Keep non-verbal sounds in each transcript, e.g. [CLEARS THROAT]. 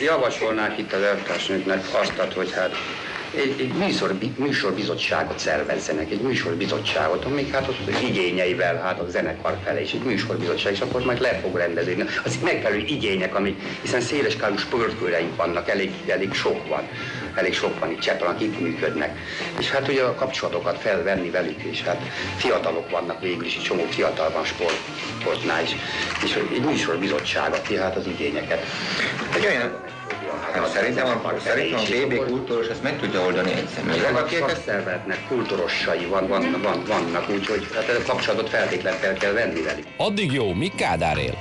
Javasolnák itt az elvtársnőknek azt, hogy hát egy, egy műsor, műsorbizottságot szervezzenek, egy műsorbizottságot, amik hát az igényeivel, hát a zenekar fele is, egy műsorbizottság, és akkor majd le fog rendezni. Az megfelelő igények, amik, hiszen széleskálú sportkőreink vannak, elég, elég sok van, elég sok van itt Csepel, akik működnek. És hát ugye a kapcsolatokat felvenni velük, és hát fiatalok vannak végül is, egy csomó fiatal van sport, sportnál is, és egy műsorbizottság, aki hát az igényeket. Egy olyan Hát, szerintem a, szerintem a BB kultúros ezt meg tudja oldani egy személy. A szakszervezetnek kultúrossai van, van, van, vannak, úgyhogy hát a kapcsolatot feltétlenül fel kell venni velük. Addig jó, mi Kádár él?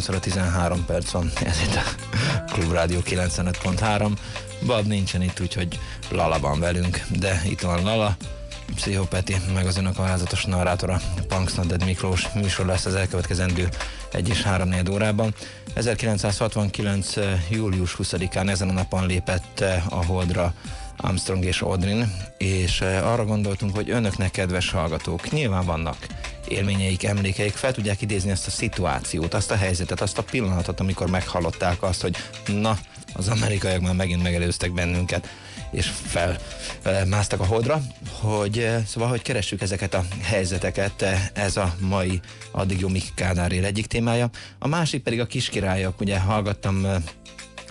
18 óra 13 perc van, ez itt a Klubrádió 95.3. Bab nincsen itt, úgyhogy Lala van velünk, de itt van Lala, Pszichopeti, meg az önök alázatos narrátora, Punksnaded Miklós műsor lesz az elkövetkezendő 1 és 3 órában. 1969. július 20-án ezen a napon lépett a Holdra Armstrong és Audrin, és arra gondoltunk, hogy önöknek, kedves hallgatók, nyilván vannak élményeik, emlékeik, fel tudják idézni ezt a szituációt, azt a helyzetet, azt a pillanatot, amikor meghallották azt, hogy na, az amerikaiak már megint megelőztek bennünket, és felmásztak a holdra, hogy szóval, hogy keressük ezeket a helyzeteket, ez a mai addig jó Miki Kádár egyik témája. A másik pedig a kiskirályok, ugye hallgattam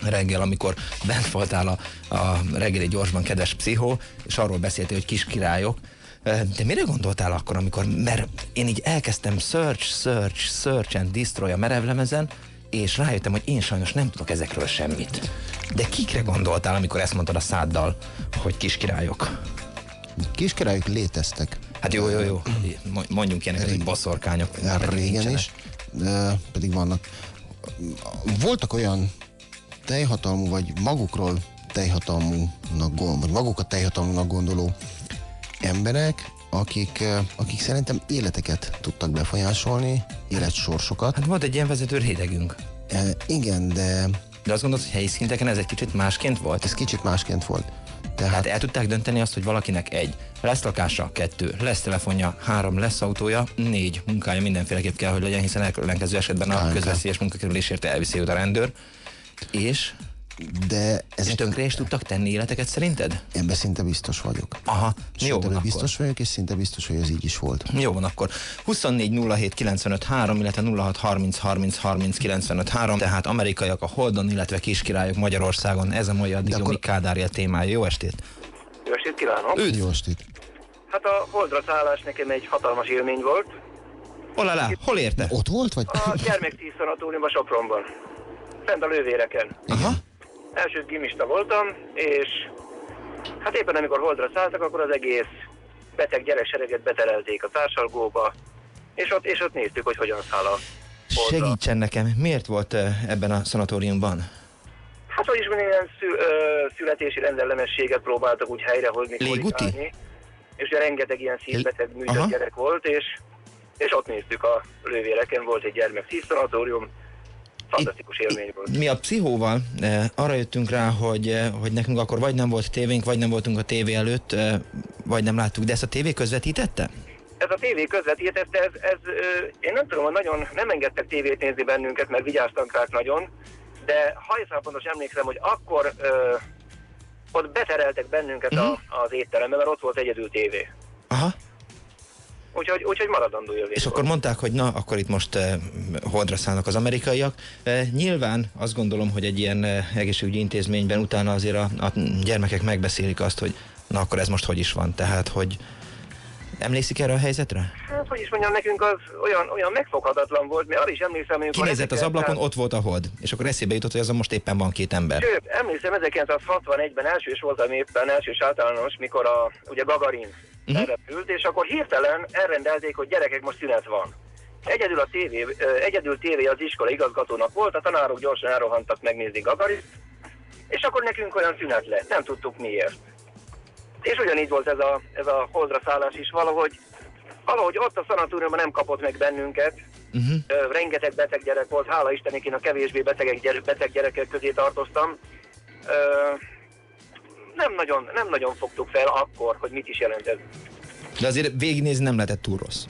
reggel, amikor bent voltál a, a reggeli gyorsban, kedves pszichó, és arról beszéltél, hogy kiskirályok, de mire gondoltál akkor, amikor, mert én így elkezdtem search, search, search and destroy a merevlemezen, és rájöttem, hogy én sajnos nem tudok ezekről semmit. De kikre gondoltál, amikor ezt mondtad a száddal, hogy kiskirályok? Kiskirályok léteztek. Hát jó, jó, jó. Mondjunk ilyeneket, hogy boszorkányok. Régen is, de pedig vannak. Voltak olyan teljhatalmú, vagy magukról teljhatalmúnak, vagy magukat teljhatalmúnak gondoló emberek, akik, akik szerintem életeket tudtak befolyásolni, életsorsokat. Hát volt egy ilyen vezető rétegünk. E, igen, de... De azt gondolod, hogy helyi szinteken ez egy kicsit másként volt? Ez kicsit másként volt. Tehát hát el tudták dönteni azt, hogy valakinek egy, lesz lakása, kettő, lesz telefonja, három, lesz autója, négy munkája mindenféleképp kell, hogy legyen, hiszen ellenkező esetben a közveszélyes munkakerülésért elviszi a rendőr. És de ezek... És tönkre is tudtak tenni életeket szerinted? Ebben szinte biztos vagyok. Aha, jó van biztos akkor. vagyok, és szinte biztos, hogy ez így is volt. Jó van akkor. 24 07 95 3, illetve 06 30 30 30 95 3, tehát amerikaiak a Holdon, illetve kiskirályok Magyarországon. Ez a mai addig akkor... Kádárja témája. Jó estét! Jó estét kívánok! Üdv! Jó estét! Hát a Holdra szállás nekem egy hatalmas élmény volt. Hol alá? Hol érte? Ott volt, vagy? A gyermektíz szanatóriumban Sopronban. Fent a lővéreken. Aha első gimista voltam, és hát éppen amikor holdra szálltak, akkor az egész beteg gyereksereget beterelték a társalgóba, és ott, és ott néztük, hogy hogyan száll a holdra. Segítsen nekem, miért volt ebben a szanatóriumban? Hát, hogy is minden szü, ö, születési rendellemességet próbáltak úgy helyrehozni, Légúti? És ugye rengeteg ilyen szívbeteg műtött gyerek volt, és, és ott néztük a lővéreken, volt egy gyermek szívszanatórium, fantasztikus élmény volt. Mi a pszichóval eh, arra jöttünk rá, hogy, eh, hogy nekünk akkor vagy nem volt tévénk, vagy nem voltunk a tévé előtt, eh, vagy nem láttuk, de ezt a tévé közvetítette? Ez a tévé közvetítette, ez, ez én nem tudom, nagyon nem engedtek tévét nézni bennünket, mert vigyáztak rá nagyon, de ha észre pontos emlékszem, hogy akkor ö, ott betereltek bennünket uh-huh. a, mhm. az étterembe, mert ott volt egyedül tévé. Aha. Úgyhogy, úgyhogy maradandó élmény És akkor mondták, hogy na, akkor itt most eh, holdra szállnak az amerikaiak. Eh, nyilván azt gondolom, hogy egy ilyen eh, egészségügyi intézményben utána azért a, a gyermekek megbeszélik azt, hogy na akkor ez most hogy is van. Tehát, hogy emlékszik erre a helyzetre? Hát, hogy is mondjam, nekünk az olyan, olyan megfoghatatlan volt, mert arra is emlékszem, amikor... Kinézett az 1900 ablakon, ott volt a hold. És akkor eszébe jutott, hogy azon most éppen van két ember. Sőt, emlékszem, 1961-ben elsős voltam éppen, elsős általános, mikor a, ugye Gagarin uh-huh. repült, és akkor hirtelen elrendelték, hogy gyerekek, most szünet van. Egyedül a tévé, egyedül tévé az iskola igazgatónak volt, a tanárok gyorsan elrohantak megnézni Gagarin, és akkor nekünk olyan szünet lett, nem tudtuk miért. És ugyanígy volt ez a, ez a holdra szállás is valahogy, valahogy ott a szanatóriumban nem kapott meg bennünket, Uh-huh. Rengeteg beteg gyerek volt, hála Istennek én a kevésbé betegek, gyere, beteg gyerekek közé tartoztam. Nem nagyon, nem nagyon fogtuk fel akkor, hogy mit is jelent ez. De azért végignézni nem lehetett túl rossz.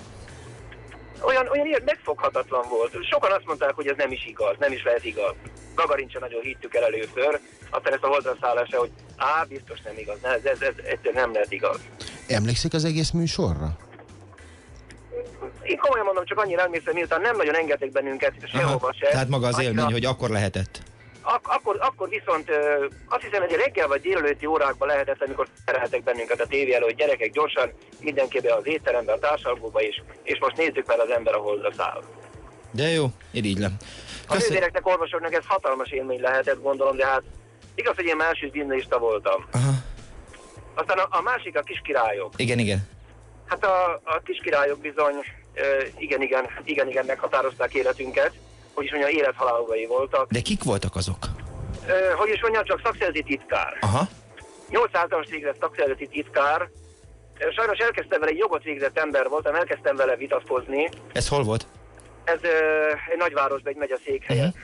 Olyan, olyan megfoghatatlan volt. Sokan azt mondták, hogy ez nem is igaz, nem is lehet igaz. Gagarin sem nagyon hittük el először, aztán ezt a holdra szállásra, hogy á, biztos nem igaz, ez, ez, ez, ez nem lehet igaz. Emlékszik az egész műsorra? Én komolyan mondom, csak annyira emlékszem, miután nem nagyon engedtek bennünket sehova se. Tehát maga az annyira- élmény, hogy akkor lehetett. Ak- akkor, akkor viszont ö, azt hiszem, hogy reggel vagy délelőtti órákban lehetett, amikor tereltek bennünket a tévé elő, hogy gyerekek gyorsan mindenki be az étterembe, a társalgóba is, és most nézzük meg az ember a holdra száll. De jó, irigylem. A Köszönöm. nővéreknek, orvosoknak ez hatalmas élmény lehetett, gondolom, de hát igaz, hogy én másik gimnazista voltam. Aha. Aztán a, a másik a kiskirályok. Igen, igen. Hát a, a kiskirályok bizony ö, igen, igen, igen, igen meghatározták életünket, hogy is mondjam, élethalálogai voltak. De kik voltak azok? Ö, hogy is mondjam, csak szakszerzeti titkár. Aha. 800-as végzett szakszervezeti titkár. Sajnos elkezdtem vele, egy jogot végzett ember voltam, elkezdtem vele vitatkozni. Ez hol volt? Ez ö, egy nagyvárosban, egy megye székhelye. Mhm.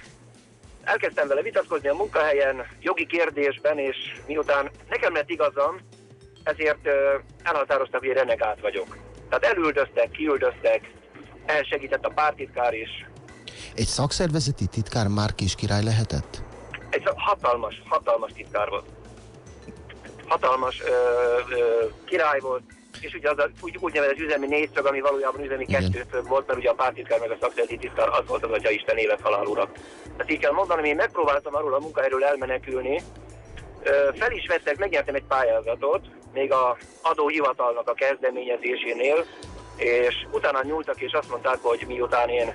Elkezdtem vele vitatkozni a munkahelyen, jogi kérdésben, és miután nekem lett igazam, ezért ö, elhatároztak, hogy én renegát vagyok. Tehát elüldöztek, kiüldöztek, elsegített a pártitkár is. Egy szakszervezeti titkár már kis király lehetett? Egy hatalmas, hatalmas titkár volt. Hatalmas ö, ö, király volt, és ugye az a, úgy, úgynevezett üzemi négyszög, ami valójában üzemi kettőszög volt, mert ugye a pártitkár meg a szakszereti titkár az volt az Atya Isten élethalál ura. Tehát így kell mondanom, én megpróbáltam arról a munkahelyről elmenekülni, fel is vettek, megnyertem egy pályázatot, még a adóhivatalnak a kezdeményezésénél, és utána nyúltak, és azt mondták, hogy miután én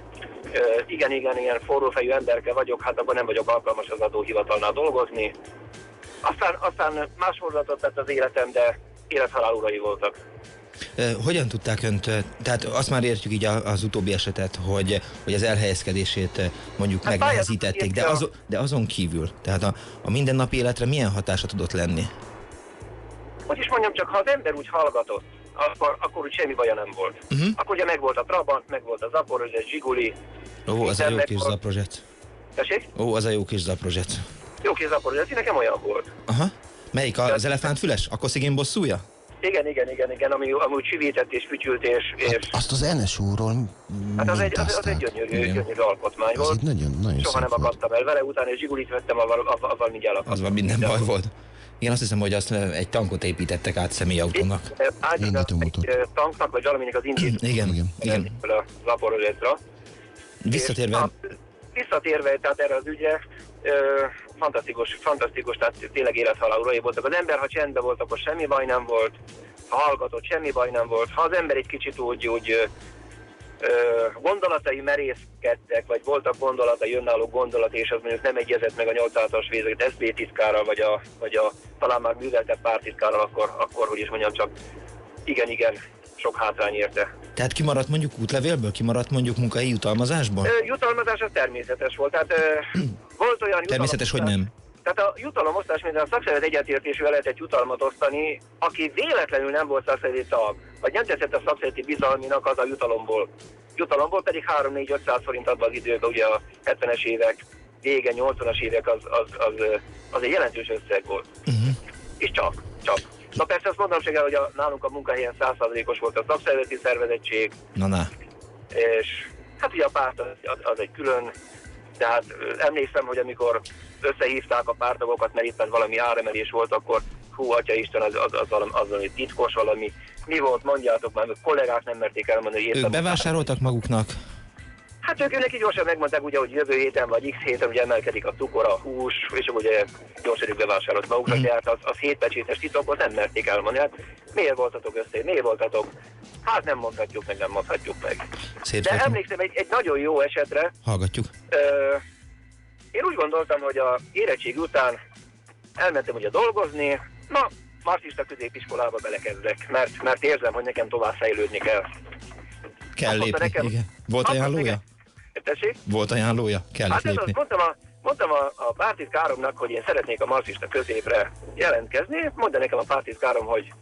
igen, igen, ilyen forrófejű emberke vagyok, hát akkor nem vagyok alkalmas az adóhivatalnál dolgozni. Aztán, aztán más fordulatot tett az életem, de élethalál urai voltak. Hogyan tudták önt, tehát azt már értjük így az utóbbi esetet, hogy, hogy az elhelyezkedését mondjuk Hát megnehezítették, de, az, de azon kívül, tehát a, a mindennapi életre milyen hatása tudott lenni? Hogy is mondjam, csak ha az ember úgy hallgatott, akkor, akkor úgy semmi baja nem volt. Mhm. Akkor ugye meg volt a Trabant, meg volt az Zaporozsesz, Zsiguli. Ó, az a jó kis megvolt. zaprozset. Tessék? Ó, az a jó kis zaprozset. Jó kis Zaporozsesz, nekem olyan volt. Aha. Melyik az elefántfüles? A koszigén bosszúja? Igen, igen, igen, igen, ami, ami úgy csivített és fütyült, és, és Hát azt az NSU-ról hát az egy, az, az egy gyönyörű, Igen. gyönyörű alkotmány Az volt. egy nagyon, nagyon Soha nem akadtam el vele, utána egy zsigulit vettem, avval, avval, avval mindjárt akadtam. Az van minden baj volt. Igen, azt hiszem, hogy azt egy tankot építettek át személyautónak. Én mutatott. egy tanknak, vagy valaminek az indít [CLEARS THROAT] Igen, Igen. igen. a Zaporozseszra. Visszatérve, És, a, visszatérve tehát erre az ügyre, ö, fantasztikus, fantasztikus, tehát tényleg élethalál urai voltak. Az ember, ha csendben volt, akkor semmi baj nem volt, ha hallgatott, semmi baj nem volt. Ha az ember egy kicsit úgy, úgy gondolatai merészkedtek, vagy voltak gondolatai, önálló gondolat, és az mondjuk nem egyezett meg a 800-as vézet SZB titkárral, vagy a, vagy a talán már műveltebb pártitkárral, akkor, akkor, hogy is mondjam, csak igen, igen, sok hátrány érte. tehát kimaradt mondjuk útlevélből, kimaradt mondjuk munkai jutalmazásból? Ö, Jutalmazás az természetes volt. Tehát ö, volt olyan Természetes, hogy nem. Tehát a jutalomosztás, mint a szakszervezet egyetértésűvel lehetett jutalmat osztani, aki véletlenül nem volt szakszervezeti tag, vagy nem teszett a szakszervezeti bizalminak, az a jutalomból. Jutalomból pedig 3-4-500 forint adva az időben, ugye a 70-es évek vége, 80-as évek az, az, az, az egy jelentős összeg volt. Uh-huh. És csak, csak. Na persze azt mondanom se kell, hogy a, nálunk a munkahelyen 100%-os volt a szakszervezeti szervezettség, Na, na. és hát ugye a párt az, az egy külön, tehát emlékszem, hogy amikor összehívták a pártagokat, mert éppen valami áremelés volt, akkor hú, atya Isten, az, az, az, valami, az valami titkos valami. Mi volt, mondjátok már, a kollégák nem merték elmondani, hogy Ők értem. bevásároltak maguknak? Hát ők neki gyorsan megmondták, ugye, hogy jövő héten vagy X héten ugye emelkedik a cukor, a hús, és ugye gyorsan bevásárolt maguknak, Mhm. mm. tehát az, az hétpecsétes titkot nem merték elmondani. Hát miért voltatok össze, miért voltatok? Hát nem mondhatjuk meg, nem mondhatjuk meg. Szép De emlékszem egy, egy nagyon jó esetre, Hallgatjuk. Ö, én úgy gondoltam, hogy a érettség után elmentem ugye dolgozni, na, marxista középiskolába belekezdek, mert, mert érzem, hogy nekem tovább fejlődni kell. Kell lépni. nekem- Igen. Volt ajánlója? Tessék? Volt ajánlója? Kellett Hát ez az, lépni. mondtam a, mondtam a, a pártitkáromnak, hogy én szeretnék a marxista középre jelentkezni, mondta nekem a pártitkárom, hogy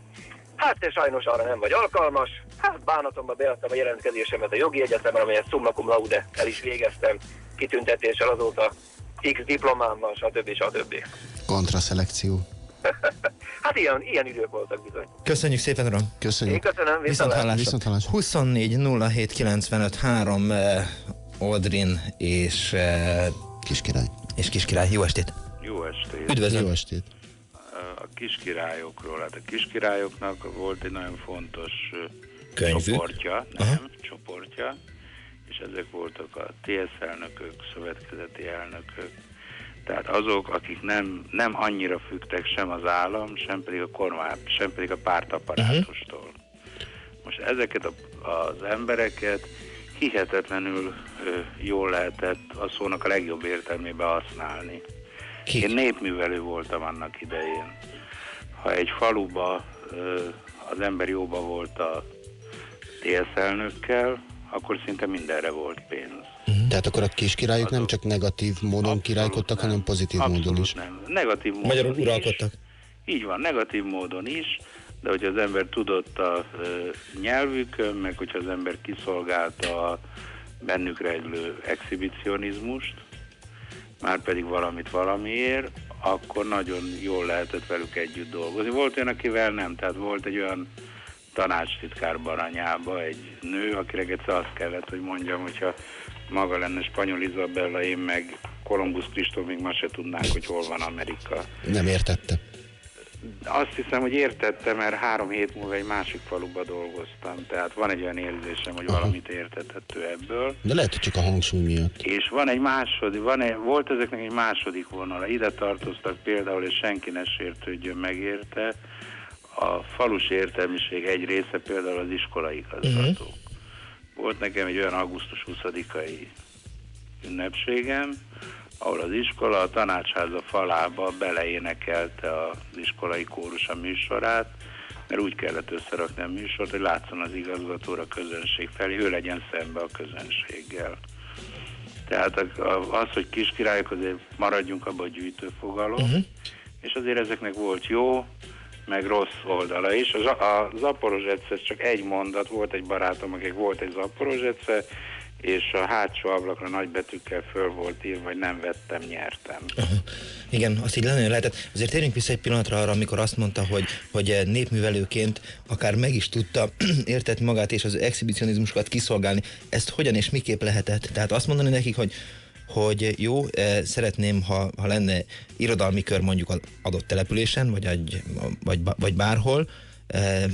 hát te sajnos arra nem vagy alkalmas, hát bánatomba beadtam a jelentkezésemet a jogi egyetemen, amelyet summa cum laude el is végeztem, kitüntetéssel azóta X diplomám van, stb. stb. Kontraszelekció. [LAUGHS] Hát ilyen, ilyen idők voltak bizony. Köszönjük szépen, uram. Én Köszönjük. köszönöm, Viszont viszont hallásra. 24 07 95 3 eh, Odrin és, eh, Kis király. és Kiskirály. Jó estét! Jó estét! Üdvözlöm! Jó estét. A kiskirályokról. Hát a kiskirályoknak volt egy nagyon fontos ö, Könyvük? csoportja, nem, Aha. csoportja, és ezek voltak a TSZ elnökök, szövetkezeti elnökök, tehát azok, akik nem, nem annyira fügtek sem az állam, sem pedig a kormány, sem pedig a pártaparátustól. Most ezeket a, az embereket hihetetlenül ö, jól lehetett a szónak a legjobb értelmébe használni. Kik? Én népművelő voltam annak idején. Ha egy faluba ö, az ember jóba volt a TSZ elnökkel, akkor szinte mindenre volt pénz. Tehát akkor a kis királyok nem csak negatív módon Abszolút királykodtak, nem. hanem pozitív Abszolút módon is. Nem. Negatív módon Magyarul is. uralkodtak. Így van, negatív módon is, de hogyha az ember tudott a ö, nyelvükön, meg hogyha az ember kiszolgálta a bennük rejlő exhibicionizmust, már pedig valamit valamiért, akkor nagyon jól lehetett velük együtt dolgozni. Volt olyan, akivel nem, tehát volt egy olyan tanácstitkár Baranyába, egy nő, akire egyszer azt kellett, hogy mondjam, hogyha maga lenne Spanyol Izabella, én meg Kolumbusz Kristóf még ma se tudnánk, hogy hol van Amerika. Nem értette. Azt hiszem, hogy értettem, mert három hét múlva egy másik faluba dolgoztam, tehát van egy olyan érzésem, hogy valamit értetett ő ebből. De lehet, hogy csak a hangsúly miatt. És van egy második, van egy, volt ezeknek egy második vonala. Ide tartoztak például, és senki ne sértődjön megérte, a falus értelmiség egy része például az iskolai igazgatók. Uh-huh. Volt nekem egy olyan augusztus 20-ai ünnepségem, ahol az iskola a tanácsháza falába beleénekelte az iskolai kórus a műsorát, mert úgy kellett összerakni a műsort, hogy látszon az igazgatóra közönség felé, ő legyen szembe a közönséggel. Tehát az, hogy kiskirályok, azért maradjunk abban a gyűjtőfogalom, uh-huh. és azért ezeknek volt jó, meg rossz oldala is. A, a Zaporozsec, ez csak egy mondat, volt egy barátom, akik volt egy Zaporozsece, és a hátsó ablakra nagybetűkkel föl volt írva, hogy nem vettem, nyertem. Igen, azt így lenne lehetett. Azért térjünk vissza egy pillanatra arra, amikor azt mondta, hogy, hogy népművelőként akár meg is tudta [CLEARS THROAT] értetni magát és az exhibicionizmusokat kiszolgálni. Ezt hogyan és miképp lehetett? Tehát azt mondani nekik, hogy hogy jó, eh, szeretném, ha, ha lenne irodalmi kör mondjuk az adott településen, vagy, egy, vagy, vagy bárhol, eh,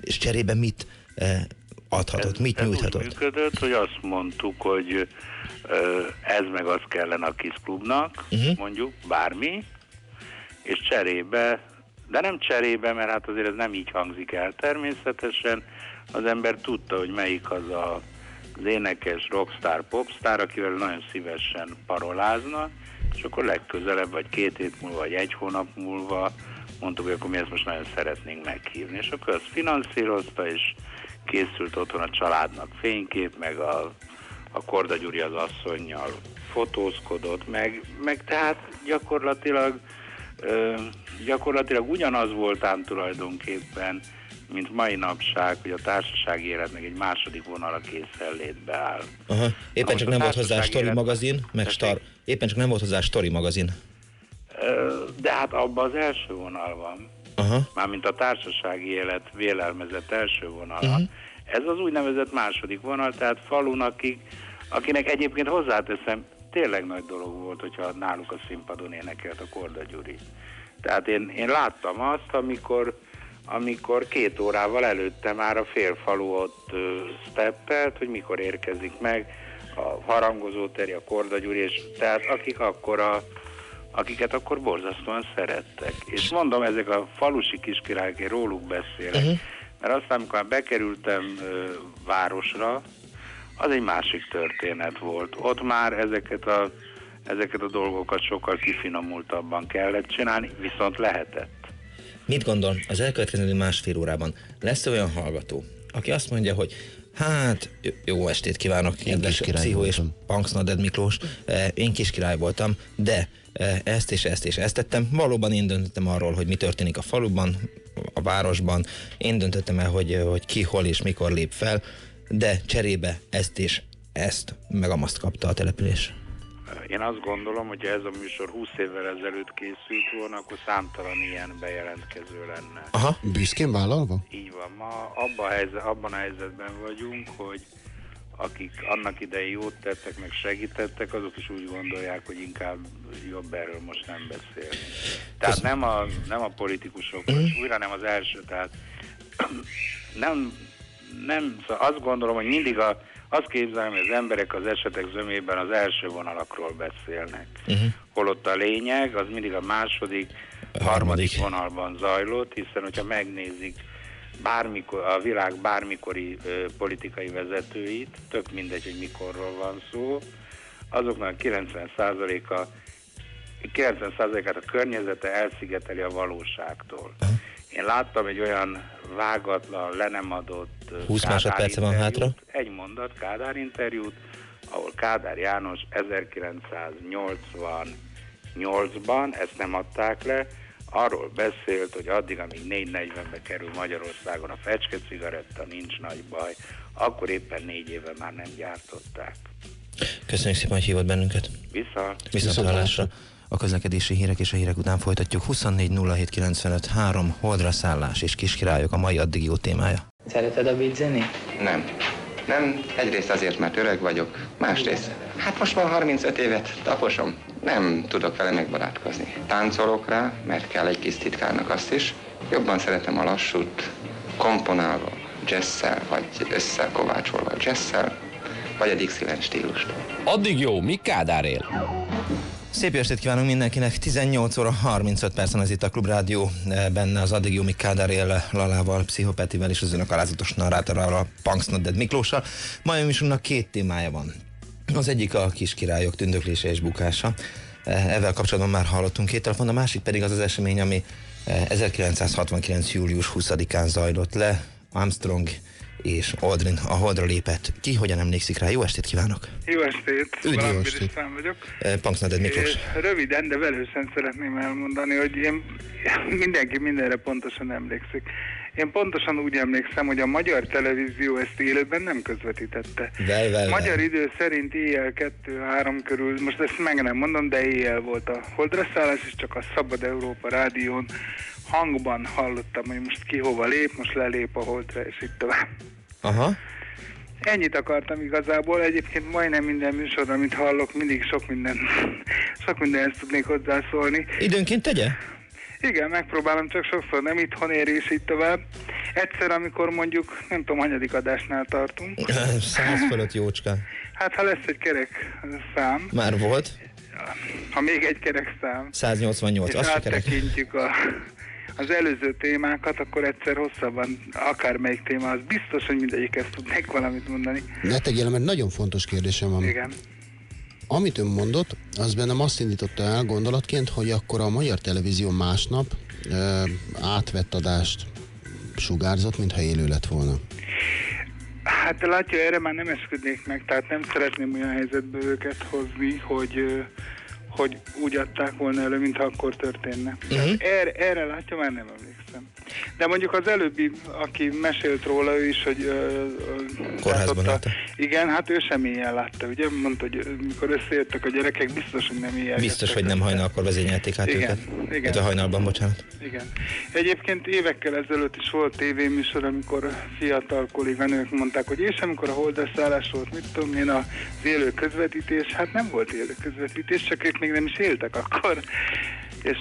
és cserébe mit eh, adhatott, mit ez úgy nyújthatott? működött, hogy azt mondtuk, hogy ez meg az kellene a kis klubnak, uh-huh. mondjuk, bármi, és cserébe, de nem cserébe, mert hát azért ez nem így hangzik el természetesen, az ember tudta, hogy melyik az a az énekes, rockstar, popstar, akivel nagyon szívesen parolázna, és akkor legközelebb, vagy két hét múlva, vagy egy hónap múlva mondtuk, hogy akkor mi ezt most nagyon szeretnénk meghívni. És akkor azt finanszírozta, és készült otthon a családnak fénykép, meg a, a Korda Gyuri az asszonynal fotózkodott, meg, meg tehát gyakorlatilag ö, gyakorlatilag ugyanaz voltám tulajdonképpen, mint mai napság, hogy a társasági életnek egy második vonala készenlétbe áll. Aha. Éppen Na csak nem volt hozzá story élet- magazin, meg star. Éppen csak nem volt hozzá story magazin. De hát abban az első vonal van, Aha. mármint a társasági élet vélelmezett első vonala. Mhm. Uh-huh. Ez az úgynevezett második vonal, tehát falun, akik, akinek egyébként hozzáteszem, tényleg nagy dolog volt, hogyha náluk a színpadon énekelt a Korda Gyuri. Tehát én, én láttam azt, amikor, amikor két órával előtte már a félfalu ott steppelt, hogy mikor érkezik meg a harangozó teri, a kordagyúri, és tehát akik akkor a, akiket akkor borzasztóan szerettek. És mondom, ezek a falusi kiskirályok, én róluk beszélek, uh-huh. mert aztán, amikor bekerültem ö, városra, az egy másik történet volt. Ott már ezeket a, ezeket a dolgokat sokkal kifinomultabban kellett csinálni, viszont lehetett. Mit gondol, az elkövetkező másfél órában lesz olyan hallgató, aki azt mondja, hogy hát jó- estét kívánok, kedves Pszichó és voltam. Punksnaded Miklós, Eh, én kiskirály voltam, de eh, ezt és ezt és ezt tettem. Valóban én döntöttem arról, hogy mi történik a faluban, a városban. Én döntöttem el, hogy, eh, hogy ki, hol és mikor lép fel, de cserébe ezt és ezt, meg amaszt kapta a település. Én azt gondolom, hogy ez a műsor 20 évvel ezelőtt készült volna, akkor számtalan ilyen bejelentkező lenne. Aha, Büszkén vállalva? Így van, ma abban a, helyzet, abban a helyzetben vagyunk, hogy akik annak idején jót tettek, meg segítettek, azok is úgy gondolják, hogy inkább jobb erről most nem beszélni. Tehát nem a, nem a politikusok, vagy újra nem az első, tehát [CLEARS THROAT] nem, nem, szóval azt gondolom, hogy mindig a, azt képzelem, hogy az emberek az esetek zömében az első vonalakról beszélnek. Uh-huh. Holott a lényeg az mindig a második, A harmadik harmadik. vonalban zajlott, hiszen hogyha megnézik bármikor, a világ bármikori ö, politikai vezetőit, tök mindegy, hogy mikorról van szó, azoknak 90%-a 90%-át a környezete elszigeteli a valóságtól. Én láttam egy olyan vágatlan, le nem adott ö, 20 Kádár másodperce van hátra. Egy mondat Kádár interjút, ahol Kádár János 1988-ban, ezt nem adták le, arról beszélt, hogy addig, amíg 440-be kerül Magyarországon a fecske cigaretta, nincs nagy baj, akkor éppen négy éve már nem gyártották. köszönjük szépen, hogy hívott bennünket. Vissza! Viszont hallásra. A közlekedési hírek és a hírek után folytatjuk. 24 07 95 3, Holdra szállás és kiskirályok a mai addig jó témája. Szereted a beat zenét? Nem. Nem, egyrészt azért, mert öreg vagyok, másrészt, hát most már 35 évet taposom, nem tudok vele megbarátkozni. Táncolok rá, mert kell egy kis titkárnak azt is, jobban szeretem a lassút, komponálva, jazzszel, vagy összekovácsolva jazzszel, vagy a Dixieland stílust. Addig jó, míg Kádár él. Szép estét kívánunk mindenkinek. 18 óra 35 percen az itt a Klubrádió, eh, benne az addig míg Kádár él Lalával, Pszichopetivel és az önök alázatos narrátorral, a Punks Not Dead Miklóssal. Mai műsorunknak két témája van. Az egyik a kiskirályok tündöklése és bukása. Eh, Ezzel kapcsolatban már hallottunk két telefon, a másik pedig az az esemény, ami eh, 1969. július 20-án zajlott le. Armstrong és Aldrin a Holdra lépett. Ki hogyan emlékszik rá? Jó estét kívánok! Jó estét! Üdv, jó estét. Vagyok. Punks Not Dead Miklós. Röviden, de velősen szeretném elmondani, hogy én mindenki mindenre pontosan emlékszik. Én pontosan úgy emlékszem, hogy a magyar televízió ezt élőben nem közvetítette. Vel, vel, Magyar idő szerint éjjel 2-3 körül, most ezt meg nem mondom, de éjjel volt a holdra szállás, és csak a Szabad Európa rádión hangban hallottam, hogy most ki hova lép, most lelép a holdra, és így tovább. Aha. Ennyit akartam igazából. Egyébként majdnem minden műsorra, amit hallok, mindig sok minden, [LAUGHS] sok mindenhez tudnék hozzászólni. Időnként tegye? Igen, megpróbálom, csak sokszor nem itthon ér, és így tovább. Egyszer, amikor mondjuk, nem tudom, hanyadik adásnál tartunk, [LAUGHS] Száz fölött jócska. hát ha lesz egy kerek szám, Már volt. ha még egy kerek szám, 188, és az sikerek. áttekintjük a, az előző témákat, akkor egyszer hosszabban akármelyik téma, az biztos, hogy mindegyikhez tudnék valamit mondani. Ne tegyél, mert nagyon fontos kérdésem van. Igen. Amit ön mondott, az bennem azt indította el gondolatként, hogy akkor a magyar televízió másnap ö, átvett adást sugárzott, mintha élő lett volna. Hát látja, erre már nem esküdnék meg, tehát nem szeretném olyan helyzetbe őket hozni, hogy, ö, hogy úgy adták volna elő, mintha akkor történne. Uh-huh. Erre, erre látja, már nem emlékszem. De mondjuk az előbbi, aki mesélt róla, ő is, hogy... Ö, Kórházban látta-. Igen, hát ő sem éjjel látta, ugye? Mondta, hogy mikor összejöttek a gyerekek, biztos, hogy nem éjjel. Biztos, hogy nem hajnalkor vezényelték át Igen, őket. igen. Illetve hajnalban, bocsánat. Igen. Egyébként évekkel ezelőtt is volt tévéműsor, amikor fiatal kolléganők mondták, hogy és amikor a holdas szállás volt, mit tudom én, az élő közvetítés, hát nem volt élő közvetítés, csak ők még nem is éltek akkor. És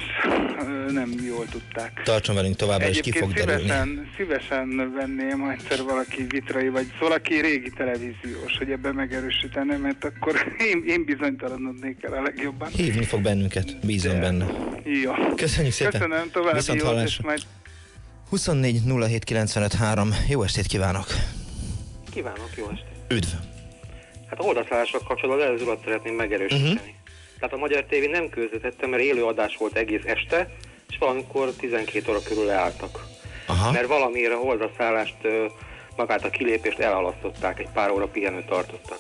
nem jól tudták. Tartson velünk továbbra, és ki fog derülni. szívesen, szívesen venném, ha egyszer valaki vitrai, vagy valaki régi televíziós, hogy ebbe megerősítene, mert akkor én, én bizonytalanodnék el a legjobban. Hívni fog bennünket, bízom benne. Jó. Köszönjük szépen. Köszönöm, további Viszont jót, és majd 24 07 95 3. Jó estét kívánok! Kívánok, jó estét! Üdv! Hát a oldalszállással kapcsolatban az előző urat szeretném megerősíteni. Uh-huh. Tehát a Magyar TV nem közvetette, mert élő adás volt egész este, és valamikor 12 óra körül leálltak. Aha. Mert valamiért a oldalszállást, ö, magát a kilépést elhalasztották, egy pár óra pihenőt tartottak.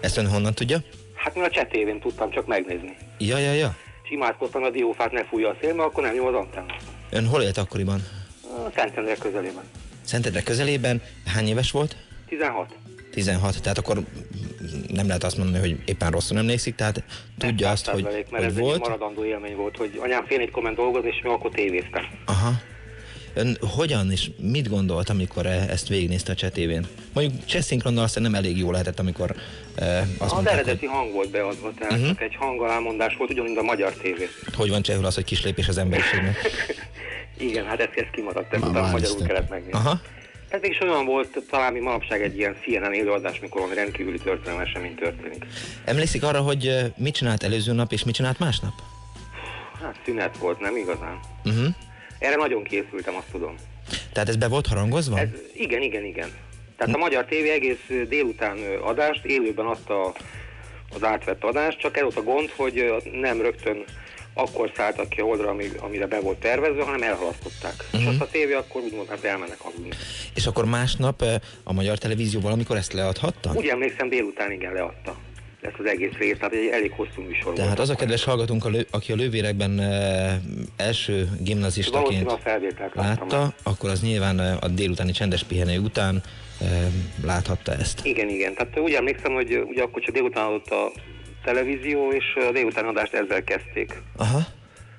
Ezt ön honnan tudja? Hát mi a cseh tévén tudtam csak megnézni. Ja, ja, ja. És imádkoztam, a diófát ne fújja a szél, mert akkor nem jó az antenna. Ön hol élt akkoriban? A Szentendre közelében. Szentendre közelében. Hány éves volt? 16. 16. Tehát akkor nem lehet azt mondani, hogy éppen rosszul emlékszik, tehát tudja azt, hogy, mert hogy ez egy volt. maradandó élmény volt, hogy anyám fél négykor ment dolgozni, és mi akkor tévéztem. Aha. Ön hogyan és mit gondolt, amikor e- ezt végignézte a csetévén? Mondjuk cseh szinkronnal aztán nem elég jó lehetett, amikor e, azt Az mondták, eredeti hang volt beadva, tehát uh-huh. egy hangalámondás volt, ugyanúgy a magyar tévé. hogy, hogy van csehül az, hogy kis lépés az emberiségnek. [LAUGHS] Igen, hát ez, ez kimaradt, ezt Ma- utána már magyarul kellett megnézni. Aha. Ez mégis olyan volt, talán mi manapság egy ilyen CNN élőadás, mikor rendkívüli történelmi esemény történik. Emlékszik arra, hogy mit csinált előző nap és mit csinált másnap? Hát szünet volt, nem igazán. Uh-huh. Erre nagyon készültem, azt tudom. Tehát ez be volt harangozva? Ez, igen, igen, igen. Tehát a Magyar TV egész délután adást, élőben adta az átvett adást, csak ez volt a gond, hogy nem rögtön akkor szálltak ki a oldalra, amíg- amire be volt tervezve, hanem elhalasztották. Uh-huh. És azt a tévé akkor úgymond hát elmennek aludni. És akkor másnap e, a magyar televízió valamikor ezt leadhatta? Úgy emlékszem, délután igen leadta ezt az egész részt, tehát egy elég hosszú műsor Tehát volt. az a kedves hallgatónk, a lő, aki a lővérekben e, első gimnazistaként látta, akkor az nyilván e, a délutáni csendes pihenő után e, láthatta ezt. Igen, igen. Tehát úgy emlékszem, hogy ugye akkor csak délután adott a televízió, és a délután adást ezzel kezdték, Aha.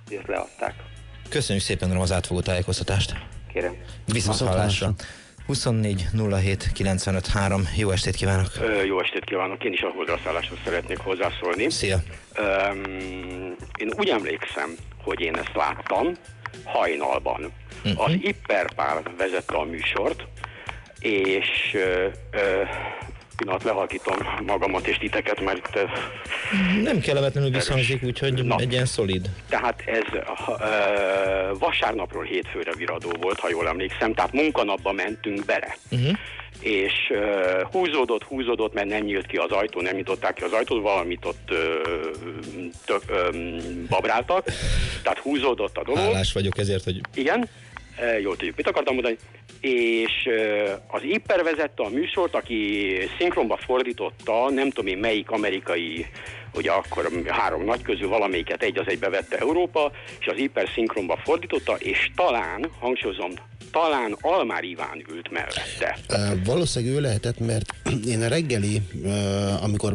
hogy ezt leadták. Köszönjük szépen uram, az átfogó tájékoztatást. Kérem. Viszont hallásra. 24 07 95 3. Jó estét kívánok! Ö, Jó estét kívánok, én is a holdraszálláshoz szeretnék hozzászólni. Szia! Öm, én úgy emlékszem, hogy én ezt láttam hajnalban. Mhm. Az Ipperpál vezette a műsort, és ö, ö, pillanat lehalkítom magamat és titeket, mert ö, Nem kellemetlenül visszhangzik, úgyhogy Na. egy ilyen szolid. tehát ez ö, vasárnapról hétfőre viradó volt, ha jól emlékszem, tehát munkanapba mentünk bele. Uh-huh. és uh, húzódott, húzódott, mert nem nyílt ki az ajtó, nem nyitották ki az ajtót, valamit ott uh, tök, um, babráltak, tehát húzódott a dolog. Hálás vagyok ezért, hogy Igen, jól tudjuk, mit akartam mondani. És e, az Ipper vezette a műsort, aki szinkronba fordította, nem tudom én melyik amerikai, ugye akkor három nagy közül valamelyiket egy az egybe vette Európa, és az Ipper szinkronba fordította, és talán, hangsúlyozom, talán Almár Iván ült mellette. Ö, Valószínűleg ő lehetett, mert [CLEARS THROAT] én a reggeli, amikor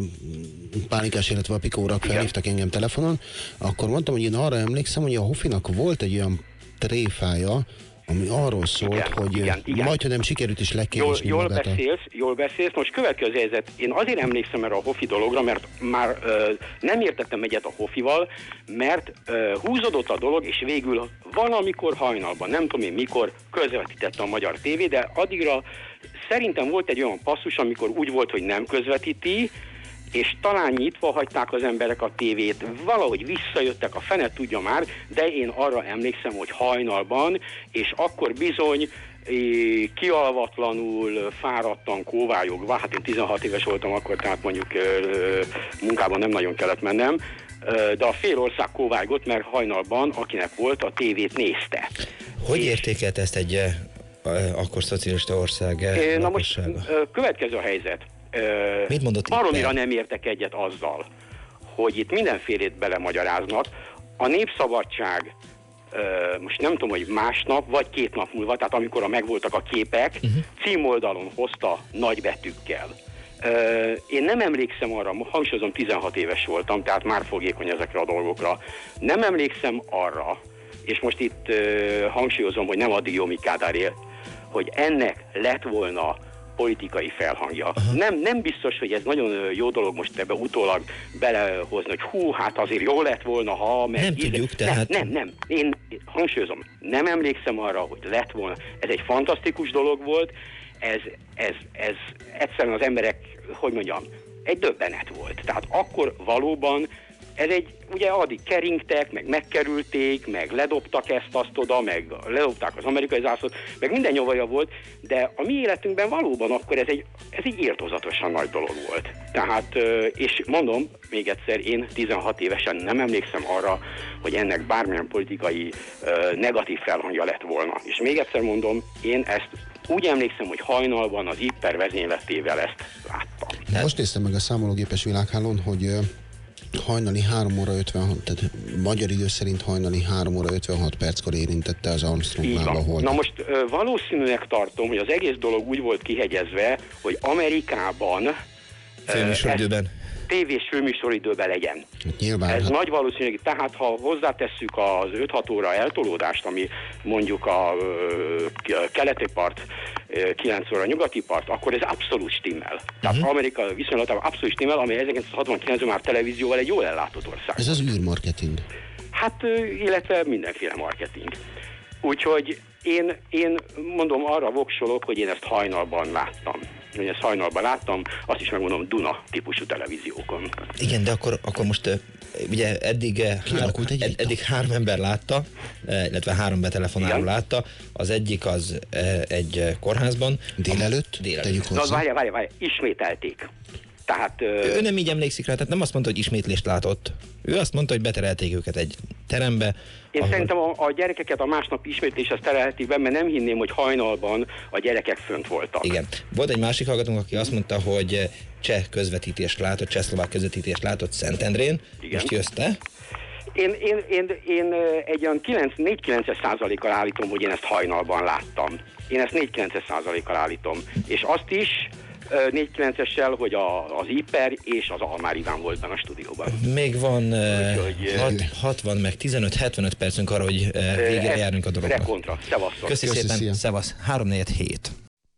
pánikás illetve a pikórak felhívtak engem telefonon, akkor mondtam, hogy én arra emlékszem, hogy a Hofinak volt egy olyan tréfája, ami arról szólt, Igen, hogy igen, igen. majd, hogy nem sikerült is Jól, lekérésni jól magát a... beszélsz, jól beszélsz. Most következő helyzet. Én azért emlékszem erre a Hofi dologra, mert már ö, nem értettem egyet a Hofival, mert ö, húzódott a dolog, és végül valamikor hajnalban, nem tudom én mikor, közvetítette a magyar tévé, de addigra szerintem volt egy olyan passzus, amikor úgy volt, hogy nem közvetíti, és talán nyitva hagyták az emberek a tévét, valahogy visszajöttek, a fenet tudja már, de én arra emlékszem, hogy hajnalban, és akkor bizony kialvatlanul, fáradtan, kóvályogva, hát én 16 éves voltam akkor, tehát mondjuk munkában nem nagyon kellett mennem, de a fél ország kóválygott, mert hajnalban, akinek volt, a tévét nézte. hogy értékelt ezt egy akkor szocialista ország Na most lakossága? ö, következő a helyzet. Mit mondott Baromira nem értek egyet azzal, hogy itt mindenfélét belemagyaráznak. A népszabadság most nem tudom, hogy másnap vagy két nap múlva, tehát amikor a megvoltak a képek, uh-huh. címoldalon hozta nagy betűkkel. Ö, én nem emlékszem arra, hangsúlyozom 16 éves voltam, tehát már fogékony ezekre a dolgokra. Nem emlékszem arra, és most itt hangsúlyozom, hogy nem a Diomi Kádár él, hogy ennek lett volna politikai felhangja. Nem, nem biztos, hogy ez nagyon jó dolog most ebbe utólag belehozni, hogy hú, hát azért jó lett volna, ha... Mert Nem íze- tudjuk, tehát- Nem, nem, nem. Én hangsúlyozom, nem emlékszem arra, hogy lett volna. Ez egy fantasztikus dolog volt, ez, ez, ez egyszerűen az emberek, hogy mondjam, egy döbbenet volt. Tehát akkor valóban ez egy, ugye addig keringtek, meg megkerülték, meg ledobtak ezt, azt oda, meg ledobták az amerikai zászlót, meg minden nyavaja volt, de a mi életünkben valóban akkor ez egy, ez egy írtozatosan nagy dolog volt. Tehát, és mondom, még egyszer, én 16 évesen nem emlékszem arra, hogy ennek bármilyen politikai negatív felhangja lett volna. És még egyszer mondom, én ezt úgy emlékszem, hogy hajnalban az IPER vezényletével ezt láttam. Most néztem meg a számológépes világhálón, hogy hajnali 3 óra 56, tehát magyar idő szerint hajnali 3 óra 56 perckor érintette az Armstrong Így van. holdat. Na most valószínűleg tartom, hogy az egész dolog úgy volt kihegyezve, hogy Amerikában ö, Főműsoridőben. Tévés főműsoridőben legyen. Hát nyilván, Ez hát, nagy valószínűség. Tehát ha hozzátesszük az 5-6 óra eltolódást, ami mondjuk a ö, keleti part, ö, 9 óra nyugati part, akkor ez abszolút stimmel. Tehát uh-huh. Amerika viszonylatában abszolút stimmel, ami 1969-ben már televízióval egy jól ellátott ország. ez az űrmarketing. Hát, illetve mindenféle marketing. Úgyhogy én, én mondom, arra voksolok, hogy én ezt hajnalban láttam. Én ezt hajnalban láttam, azt is megmondom Duna típusú televíziókon. Igen, de akkor, akkor most ugye eddig, egy ed, eddig három ember látta, illetve három betelefonáló Igen. látta. Az egyik az egy kórházban. Délelőtt, Délelőtt. tegyük Na, hozzá. várjál, várjál, várjál, ismételték. Tehát... ö, Ő nem így emlékszik rá, tehát nem azt mondta, hogy ismétlést látott. Ő azt mondta, hogy beterelték őket egy terembe. Én ahol- szerintem a, a gyerekeket a másnap ismétléshez terelhetik be, mert nem hinném, hogy hajnalban a gyerekek fönt voltak. Igen. Volt egy másik hallgatónk, aki azt mondta, hogy eh, cseh közvetítést látott, csehszlovák közvetítést látott Szentendrén. Igen. Most jössz te? Én, én, én, én egy olyan 9, 4-9 százalékkal állítom, hogy én ezt hajnalban láttam. Én ezt 4-9 százalékkal állítom. És azt is 4.9-essel, hogy a, az Iper és az Almár Iván volt benne a stúdióban. Még van eh, Úgyhogy, eh, hat, 60 meg 15-75 percünk arra, hogy eh, végre járjunk a dologba. Rekontra, szevasztok. Köszi, Köszi szépen, szia. szevasz. 3 4 7.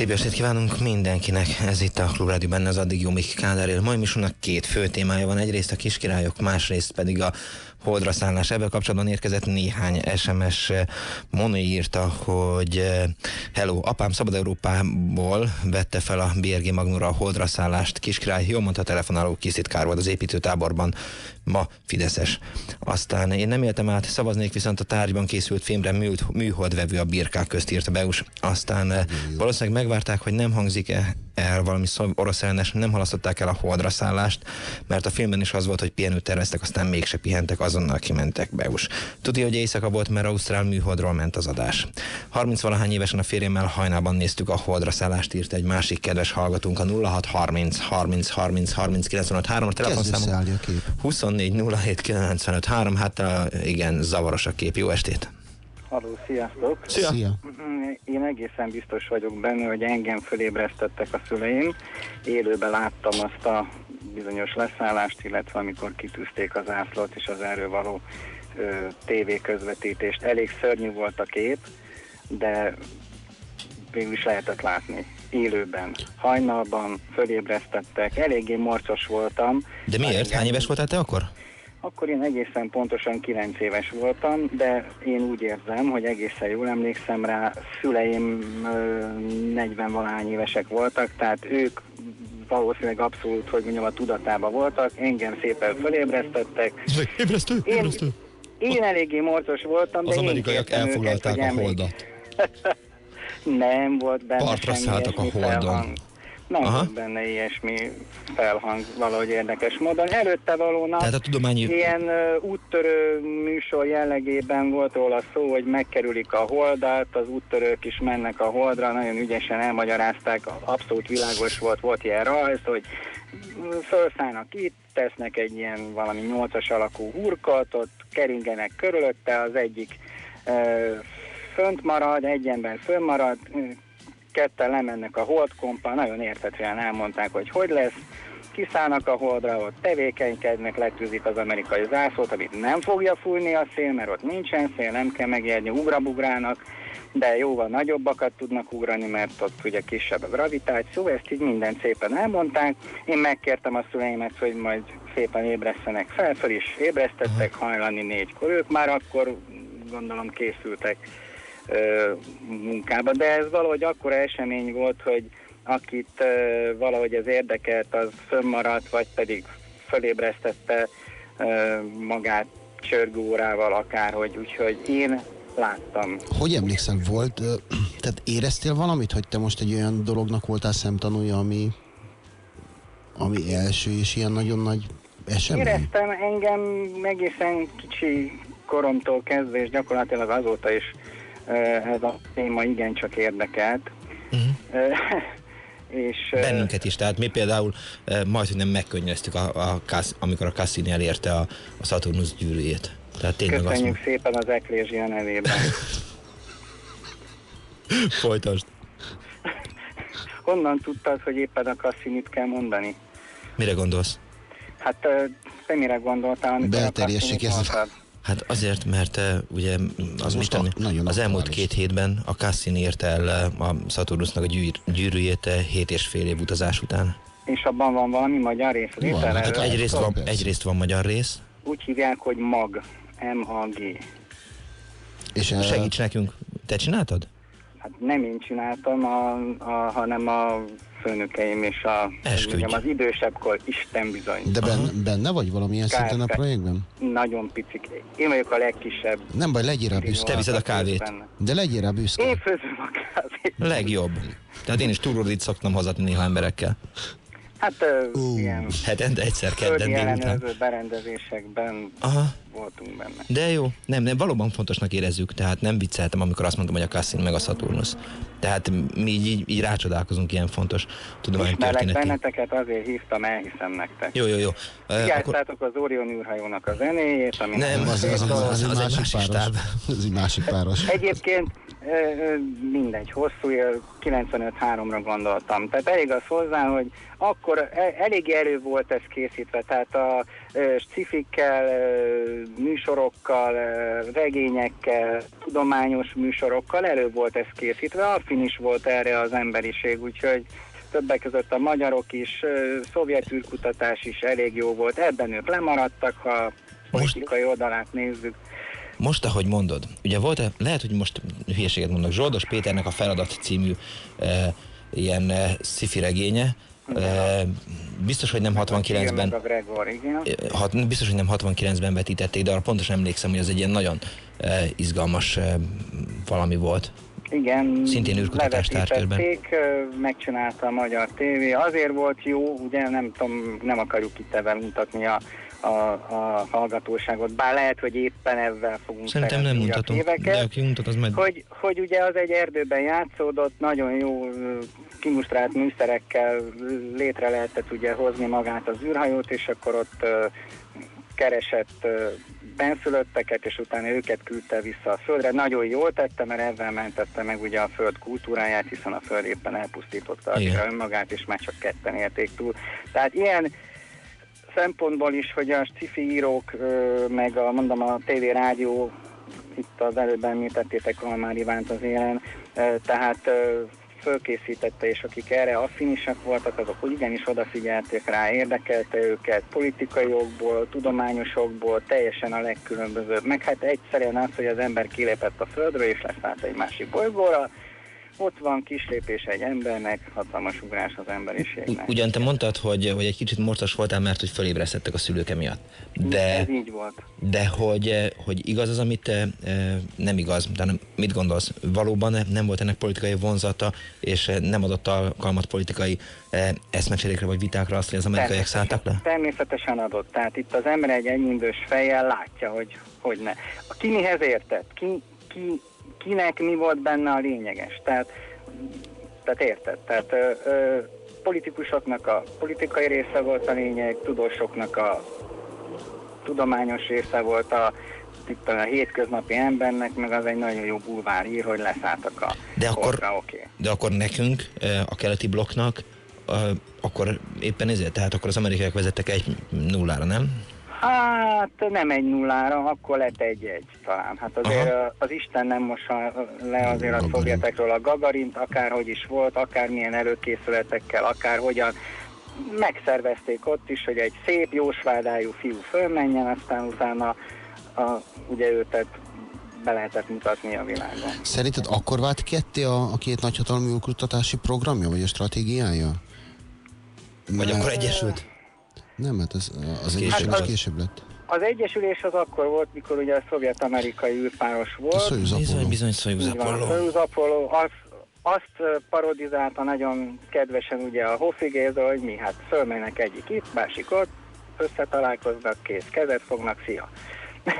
Szép estét kívánunk mindenkinek, ez itt a Klubrádió benne az addig jó Miki Kádár él. Mai műsornak két fő témája van, egyrészt a kiskirályok, másrészt pedig a holdra szállás. Ebben kapcsolatban érkezett néhány SMS. Moni írta, hogy eh, hello, apám Szabad Európából vette fel a BRG Magnura a holdra szállást. Kiskirály, jól mondta, telefonáló kiszitkár volt az építőtáborban, ma Fideszes. Aztán én nem éltem át, szavaznék viszont a tárgyban készült filmre műlt, műholdvevő a birkák közt írta Beus. Aztán eh, valószínűleg megvárták, hogy nem hangzik-e el valami orosz ellenes, nem halasztották el a holdra szállást, mert a filmben is az volt, hogy pihenőt terveztek, aztán mégse pihentek, azonnal kimentek Beus. Tudja, hogy éjszaka volt, mert Ausztrál műholdról ment az adás. 30 valahány évesen a férjemmel hajnalban néztük a holdra szállást, írt egy másik kedves hallgatónk a 0630 30 30 30 95 3 a telefonszámunk összeállni a kép. 24 07 95 3, hát a, igen, zavaros a kép. Jó estét! Halló, sziasztok! Szia! Szia. Én egészen biztos vagyok benne, hogy engem fölébresztettek a szüleim. Élőben láttam azt a bizonyos leszállást, illetve amikor kitűzték az ászlót és az erről való ö, tévéközvetítést. Elég szörnyű volt a kép, de végül is lehetett látni élőben. Hajnalban fölébresztettek, eléggé morcos voltam. De miért? Hány éves voltál te akkor? Akkor én egészen pontosan 9 éves voltam, de én úgy érzem, hogy egészen jól emlékszem rá, szüleim ö, 40 valahány évesek voltak, tehát ők valószínűleg abszolút, hogy mondjam, a tudatában voltak, engem szépen fölébresztettek. Ébresztő, Én, én eléggé morcos voltam, de Az amerikaiak őket, elfoglalták hogy a holdat. [LAUGHS] Nem volt benne Partra semmi szálltak a Holdon. felhang. Nem Aha. volt benne ilyesmi felhang valahogy érdekes módon. Előtte valónak Tehát a tudományi... ilyen ö, úttörő műsor jellegében volt róla szó, hogy megkerülik a holdat, az úttörők is mennek a holdra, nagyon ügyesen elmagyarázták, abszolút világos volt, volt ilyen rajz, hogy felszállnak itt, tesznek egy ilyen valami nyolcas alakú hurkot, ott keringenek körülötte, az egyik ö, fönt marad, egy ember fönn marad, ketten lemennek a holdkompa, nagyon értetően elmondták, hogy hogy lesz, kiszállnak a holdra, ott tevékenykednek, letűzik az amerikai zászlót, amit nem fogja fújni a szél, mert ott nincsen szél, nem kell megérni, ugrabugrának, de jóval nagyobbakat tudnak ugrani, mert ott ugye kisebb a gravitáció, ezt így minden szépen elmondták. Én megkértem a szüleimet, hogy majd szépen ébresztenek fel, fel is ébresztettek hajlani négykor, ők már akkor gondolom készültek ö, munkába, de ez valahogy akkora esemény volt, hogy akit valahogy ez érdekelt, az fönnmaradt, vagy pedig fölébresztette magát csörgőórával akárhogy, úgyhogy én láttam. Hogy emlékszel, volt, tehát éreztél valamit, hogy te most egy olyan dolognak voltál szemtanúja, ami, ami első és ilyen nagyon nagy esemény? Éreztem engem egészen kicsi koromtól kezdve, és gyakorlatilag azóta is ez a téma igencsak érdekelt. Uh-huh. [LAUGHS] és, Bennünket is, tehát mi például majd, hogy nem megkönnyeztük, a, a, amikor a Cassini elérte a, a Saturnus gyűrűjét. Tehát tényleg azt Köszönjük mondom, szépen az Eklézsia nevében. [LAUGHS] folytasd. [LAUGHS] Honnan tudtad, hogy éppen a Cassinit kell mondani? Mire gondolsz? Hát te mire gondoltál, amikor a Belterjesség Cassinit ez- mondtad? Hát azért, mert eh, ugye az, most most a- az elmúlt két hétben a Cassini érte el eh, a Saturnusnak a gyűr, gyűrűjét eh, hét és fél év utazás után. És abban van valami magyar részvétel? Van, hát Egyrészt van, egyrészt van magyar rész, Úgy hívják, hogy MAG. M-A-G. És segíts nekünk. Te csináltad? Hát nem én csináltam, a, a, hanem a főnökeim és a, mondjam, az idősebb kor, Isten bizony. de ben, benne vagy valamilyen szinten a projektben? Nagyon picik. Én vagyok a legkisebb. Nem baj, legyél rá büszke. Te viszed a kávét. Benne. De legyél rá büszke. Én főzöm a kávét. Legjobb. Tehát én is túrórit szoktam hozatni néha emberekkel. Hát uh, ilyen Hetente egyszer kedden délután. berendezésekben Aha, voltunk benne. de jó. Nem, nem, valóban fontosnak érezzük. Tehát nem vicceltem, amikor azt mondtam, hogy a Cassini meg a Saturnus. Tehát mi így, így, így rácsodálkozunk ilyen fontos Ismerlek tudománytörténeti. benneteket, azért hívtam, elhiszem nektek. Jó, jó, jó. Ö, akkor az Orion űrhajónak a zenéjét, ami Nem, Az, az, az, az, Az egy egy másik páros. stáb. Ez egy másik páros. Egyébként mindegy, hosszú él, 95-3-ra gondoltam. Tehát elég az hozzá, hogy akkor e- elég elő volt ez készítve, tehát a ö, műsorokkal, regényekkel, tudományos műsorokkal elő volt ez készítve, affin is volt erre az emberiség, úgyhogy többek között a magyarok is, szovjet űrkutatás is elég jó volt, ebben ők lemaradtak, ha politikai oldalát nézzük. Most, ahogy mondod, ugye volt, lehet, hogy most hülyeséget mondok, Zsoldos Péternek a Feladat című e, ilyen e, sci-fi regénye, e, biztos, hogy nem Írja meg 69-ben a Gregor, igen. hat, biztos, hogy nem 69-ben vetítették, de arra pontosan emlékszem, hogy az egy ilyen nagyon izgalmas valami volt. Igen, Szintén űrkutatás tárgykörben. megcsinálta a magyar tévé. Azért volt jó, ugye nem tudom, nem akarjuk itt ebben mutatni a, a, a hallgatóságot, bár lehet, hogy éppen ezzel fogunk Szerintem nem mutatunk, éveket. de aki mutat, az majd... Hogy, hogy ugye az egy erdőben játszódott, nagyon jó kimusztrált műszerekkel létre lehetett ugye hozni magát az űrhajót, és akkor ott keresett benszülötteket, és utána őket küldte vissza a Földre. Nagyon jól tette, mert ezzel mentette meg ugye a Föld kultúráját, hiszen a Föld éppen elpusztította Igen. önmagát, és már csak ketten élték túl. Tehát ilyen szempontból is, hogy a sci-fi írók, meg a, mondom, a TV rádió, itt az előbb említettétek Almár Ivánt az élen, tehát fölkészítette, és akik erre affinisak voltak, azok úgy igenis odafigyelték rá, érdekelte őket politikai okból, tudományos okból, teljesen a legkülönbözőbb. Meg hát egyszerűen az, hogy az ember kilépett a földről, és leszállt egy másik bolygóra, ott van kislépés egy embernek, hatalmas ugrás az emberiségnek. Ugyan te mondtad, hogy, hogy egy kicsit morcos voltál, mert hogy felébresztettek a szülők emiatt. De, Ez így volt. de hogy, hogy igaz az, amit eh, eh, nem igaz, de nem, mit gondolsz? Valóban nem volt ennek politikai vonzata, és nem adott alkalmat politikai eh, eszmecserékre vagy vitákra azt, hogy az amerikaiak szálltak le? Természetesen adott. Tehát itt az ember egy egyindős fejjel látja, hogy, hogy ne. A ki mihez értett? Ki, ki, kinek mi volt benne a lényeges? Tehát, tehát érted? Tehát ö, ö, politikusoknak a politikai része volt a lényeg, tudósoknak a tudományos része volt a, itt a hétköznapi embernek, meg az egy nagyon jó bulvár ír, hogy leszálltak a De akkor, porra, oké. de akkor nekünk, a keleti blokknak, akkor éppen ezért, tehát akkor az amerikaiak vezettek egy nullára, nem? Hát nem egy nullára, akkor lett egy-egy talán. Hát azért Aha. az Isten nem mossa le azért a szovjetekről a Gagarint, akárhogy is volt, akármilyen előkészületekkel, akárhogyan megszervezték ott is, hogy egy szép, jósvádájú fiú fölmenjen, aztán utána a, ugye őtet be lehetett mutatni a világon. Szerinted akkor vált ketté a, a két nagyhatalmú kutatási programja, vagy a stratégiája? Vagy Mert- akkor egyesült? Nem, hát az, az Később egyesülés lett. később lett. Az egyesülés az akkor volt, mikor ugye a szovjet-amerikai űrpáros volt. A Soyuz Bizony, Apollo. bizony, Soyuz Apollo. Soyuz Apollo, az, azt parodizálta nagyon kedvesen ugye a Hoffi Géza, hogy mi, hát fölmennek egyik itt, másik ott, összetalálkoznak, kész, kezet fognak, szia. [LAUGHS]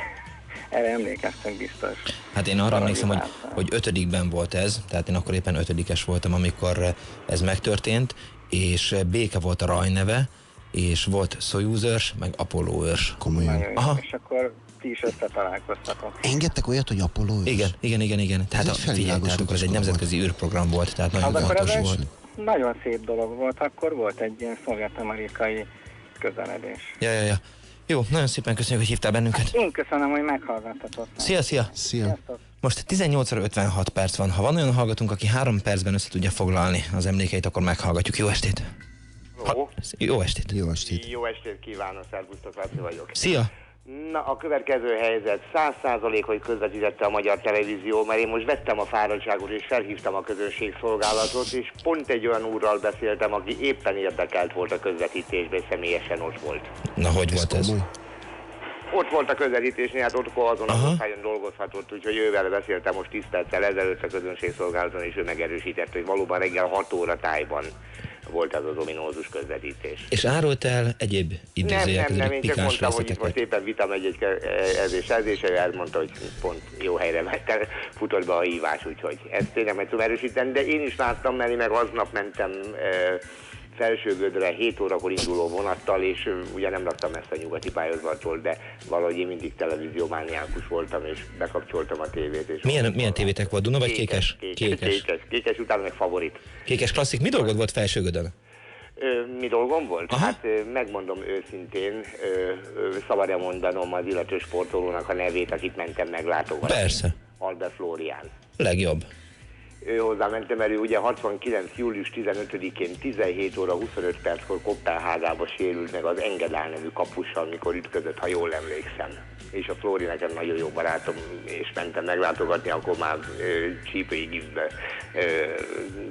Erre emlékeztünk biztos. Hát én arra emlékszem, hogy, hogy ötödikben volt ez, tehát én akkor éppen ötödikes voltam, amikor ez megtörtént, és Béke volt a rajneve, és volt Soyuz őrs, meg Apollo őrs. Komolyan. Aha. És akkor ti is összetalálkoztatok. Engedtek olyat, hogy Apollo ős? Igen, igen, igen, igen. Tehát, egy a, figyelj, tehát akkor ez egy nemzetközi űrprogram volt, tehát nagyon akkor fontos ez volt. nagyon szép dolog volt, akkor volt egy ilyen szovjet-amerikai közeledés. Ja, ja, ja. Jó, nagyon szépen köszönjük, hogy hívtál bennünket. Én köszönöm, hogy meghallgattatok. Szia, szia! Szia. Sziasztok. Most 18 óra 56 perc van. Ha van olyan hallgatunk, aki három percben össze tudja foglalni az emlékeit, akkor meghallgatjuk. Jó estét! Jó. Jó estét! Jó estét. Jó estét kívánok, szervusztok, Laci vagyok. Szia! Na, a következő helyzet. Száz százalék, hogy közvetítette a magyar televízió, mert én most vettem a fáradtságot és felhívtam a közönségszolgálatot, és pont egy olyan úrral beszéltem, aki éppen érdekelt volt a közvetítésben, és személyesen ott volt. Na, hogy volt ez? Komoly. Ott volt a közvetítésnél, hát ott azon az Aha. osztályon dolgozhatott, úgyhogy ővel beszéltem most 10 perccel ezelőtt a közönségszolgálaton, és ő megerősítette, hogy valóban reggel 6 óra tájban volt ez az ominózus közvetítés. És árult el egyéb Nem, idézőjel nem, nem, között én csak mondtam, hogy itt most éppen vita megy egy ke- ez és ez, és ő elmondta, hogy pont jó helyre vette, futott be a hívás, úgyhogy ezt tényleg meg tudom erősíteni, de én is láttam, mert én meg aznap mentem e, Felsőgödre 7 órakor induló vonattal, és ugye nem laktam ezt a nyugati pályaudvartól, de valahogy én mindig televíziómániákus voltam, és bekapcsoltam a tévét. És Milyen, milyen tévétek volt? Duna vagy kékes? Kékes, kékes, kékes, kékes utána meg favorit. Kékes klasszik. Mi dolgod volt felsőgödön? Mi dolgom volt? Aha. Hát megmondom őszintén, szabad-e mondanom az illető sportolónak a nevét, akit mentem meglátogatni. Persze. Albert Florián. Legjobb. Ő hozzá mentem, mert ő ugye 69. július 15-én 17 óra 25 perckor Kopenhágába sérült meg az Engedál nevű kapussal, mikor ütközött, ha jól emlékszem. És a Flori nekem nagyon jó barátom, és mentem meglátogatni, akkor már ö, csípői gipszbe ö,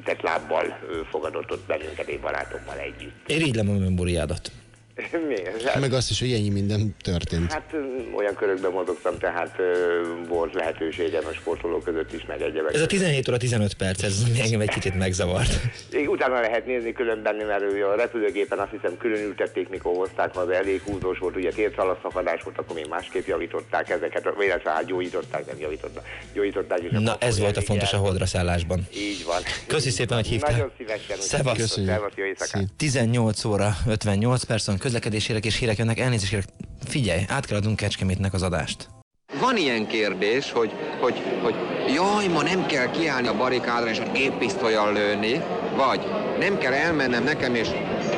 tett lábbal ö, fogadott ott bennünket egy barátommal együtt. Irigylem a memóriádat. [LAUGHS] Miért? Meg azt is, hogy ennyi minden történt. Hát olyan körökben mozogtam, tehát ö, volt lehetőségem a sportolók között is, meg egyebek. Ez a 17 óra 15 perc, ez engem egy kicsit megzavart. [LAUGHS] Még utána lehet nézni különben, mert a repülőgépen azt hiszem külön ültették, mikor hozták haza, elég húzós volt, ugye térszalasszakadás volt, akkor még másképp javították ezeket, vagy illetve hát gyógyították, nem javították, gyógyították. és Na ez volt a fontos a el- holdra szállásban. Így van. Köszi szépen, hogy hívtál. Nagyon szívesen. Szevasz. Szevasz, jó éjszakát. 18 óra 58 perc van, közlekedési hírek és hírek jönnek. Elnézést kérek. Figyelj, át kell adnunk Kecskemétnek az adást. Van ilyen kérdés, hogy, hogy, hogy jaj, ma nem kell kiállni a barikádra és a géppisztolyal lőni, vagy nem kell elmennem nekem és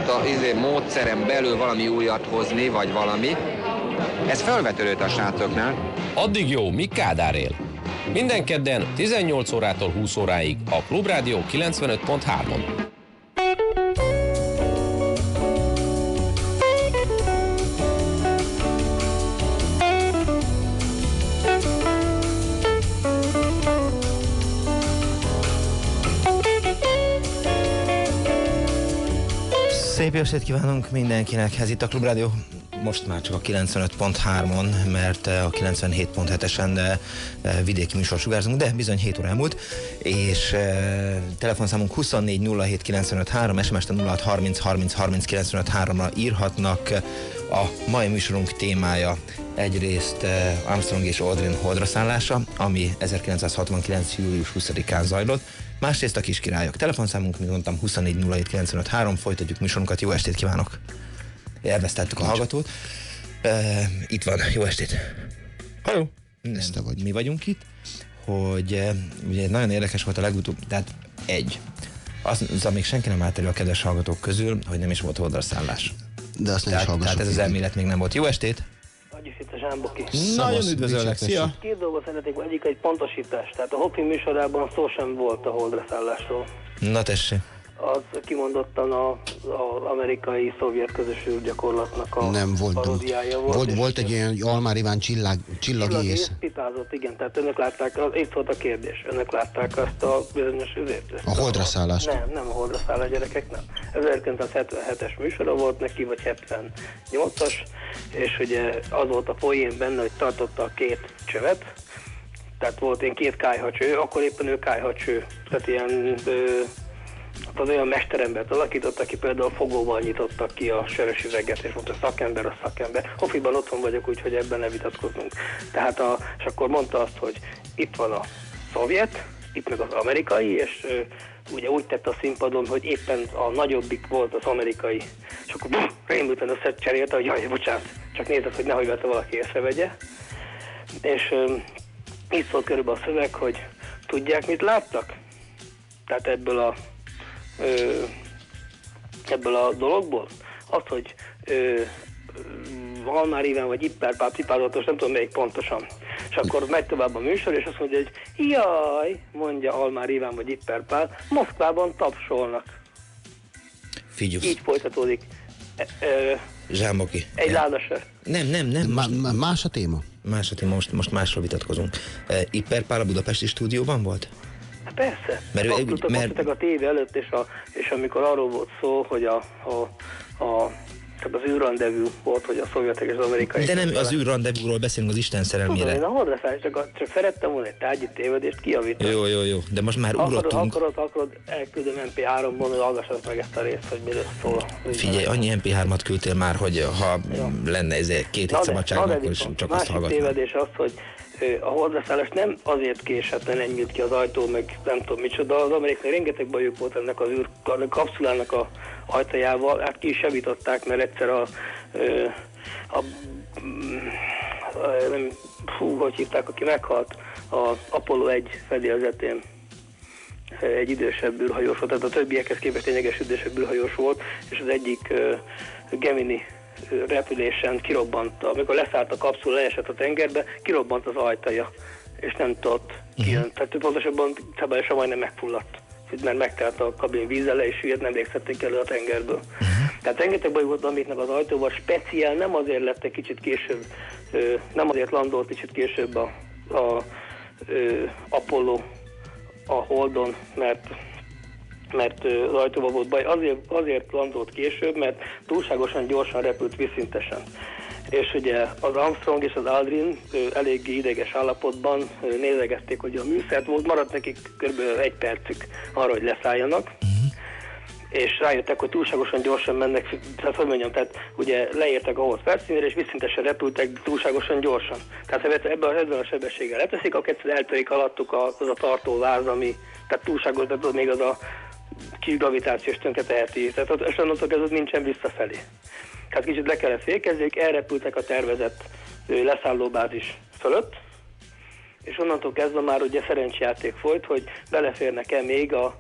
a izé, módszerem belül valami újat hozni, vagy valami. Ez felvetődött a srácoknál. Addig jó, míg Kádár él. Minden kedden 18 órától 20 óráig a Klubrádió 95.3-on. Szép estét kívánunk mindenkinek, ez itt a Klubrádió, most már csak a 95.3-on, mert eh, a 97.7-esen de eh, vidéki műsor sugárzunk, de bizony 7 óra elmúlt, és eh, telefonszámunk 24 07 953, SMS-t a 06 30 30 30 953 ra írhatnak, A mai műsorunk témája egyrészt eh, Armstrong és Aldrin holdra szállása, ami 1969. július 20-án zajlott, másrészt a kiskirályok. Telefonszámunk, mint mondtam, 24 folytatjuk műsorunkat. Jó estét kívánok! Elvesztettük a hallgatót. Uh, itt van, jó estét! Halló! Nem, vagy. Mi vagyunk itt, hogy uh, ugye nagyon érdekes volt a legutóbb, tehát egy. Az, az még senki nem állt elő a kedves hallgatók közül, hogy nem is volt oldalszállás. De azt nem tehát, is tehát ez az elmélet még nem volt. Jó estét! Vagyis itt a Zsámboki. Nagyon üdvözöllek, szia! Két dolgot szeretnék, egyik egy pontosítás. Tehát a Hopi műsorában szó sem volt a holdra szállásról. Na tessék. Az kimondottan a, a amerikai szovjet közös gyakorlatnak a Nem volt. parodiája volt. Volt, volt egy ilyen Almár Iván csillag, csillagész. Pitázott, igen. Tehát önök látták, az, itt volt a kérdés. Önök látták azt a bizonyos üzét? A holdra szállást. Nem, nem a holdra száll a gyerekek, nem. 1977-es műsora volt neki, vagy 78-as, és ugye az volt a poén benne, hogy tartotta a két csövet, tehát volt én két kájhacső, akkor éppen ő kájhacső, tehát ilyen ö, hát az olyan mesterembert alakított, aki például fogóval nyitottak ki a sörös üveget, és mondta, szakember a szakember. Hofiban otthon vagyok, úgyhogy ebben ne vitatkozunk. Tehát a, és akkor mondta azt, hogy itt van a szovjet, itt meg az amerikai, és ö, ugye úgy tette a színpadon, hogy éppen a nagyobbik volt az amerikai. És akkor buf, rémülten összecserélte, hogy jaj, bocsánat, csak nézett, hogy nehogy vette valaki észrevegye. És így szólt körülbelül a szöveg, hogy tudják, mit láttak? Tehát ebből a ebből a dologból? Az, hogy ö, Almár Iván vagy Ipperpáp cipázatos, nem tudom melyik pontosan. És akkor megy tovább a műsor, és azt mondja, hogy jaj, mondja Almár Iván vagy Ipperpál, Moszkvában tapsolnak. Figyelj. Így folytatódik. E, ö, Zsámboki. egy ládasör. Nem, nem, nem. Má, má, más a téma? Más a téma, most, most másról vitatkozunk. Uh, Ipperpál a budapesti stúdióban volt? Hát persze. Mert ő- ültek, mert- a tévé előtt, és, a, és amikor arról volt szó, hogy a, a, a tehát az űrrandevű volt, hogy a szovjetek és az amerikai... De nem az űrrandevúról beszélünk az Isten Tudom, szerelmére. én a holdra szállás, csak, csak szerettem volna egy tárgyi tévedést kijavítani. Jó, jó, jó. De most már Akarod, ugrottunk. akarod, akarod, elküldöm MP3-ban, hogy hallgassad meg ezt a részt, hogy miről szól. Figyelj, annyi MP3-at küldtél már, hogy ha lenne ez egy két hét szabadság, akkor is csak azt hallgatnám. tévedés az, hogy a holdraszállás nem azért nem nyílt ki az ajtó, meg nem tudom micsoda. Az amerikai rengeteg bajuk volt ennek az űr a kapszulának a ajtajával. Hát ki is javították, mert egyszer a, a, mm, a nem, fú, hogy hívták, aki meghalt, a Apollo 1 fedélzetén egy idősebb űrhajós volt, tehát a többiekhez képest lényeges idősebb űrhajós volt, és az egyik uh, Gemini repülésen kirobbant, amikor leszállt a kapszula, leesett a tengerbe, kirobbant az ajtaja, és nem tudott kijön. Tehát ő pontosabban szabályosan majdnem megfulladt, mert megtelt a kabin vízzel le, és hülyet nem végeztették elő a tengerből. Tehát rengeteg baj volt amiknek az ajtóval, speciál nem azért lett egy kicsit később, nem azért landolt kicsit később a, a ö, Apollo a Holdon, mert mert ajtóban volt baj. Azért, azért landolt később, mert túlságosan gyorsan repült vízszintesen. És ugye az Armstrong és az Aldrin eléggé ideges állapotban nézegették, hogy a műszert volt, maradt nekik kb. egy percük arra, hogy leszálljanak és rájöttek, hogy túlságosan gyorsan mennek, tehát hogy mondjam, tehát ugye leértek a hold felszínére, és visszintesen repültek túlságosan gyorsan. Tehát ebben a, ebben a sebességgel leteszik, akkor egyszer eltörik alattuk az a tartó láz, ami, tehát túlságos, tehát még az a kis gravitációs tönke teheti, tehát ott, és onnantól kezdve nincsen visszafelé. Tehát kicsit le kellett fékezni, ők elrepültek a tervezett leszállóbázis fölött, és onnantól kezdve már ugye szerencsejáték folyt, hogy beleférnek-e még a,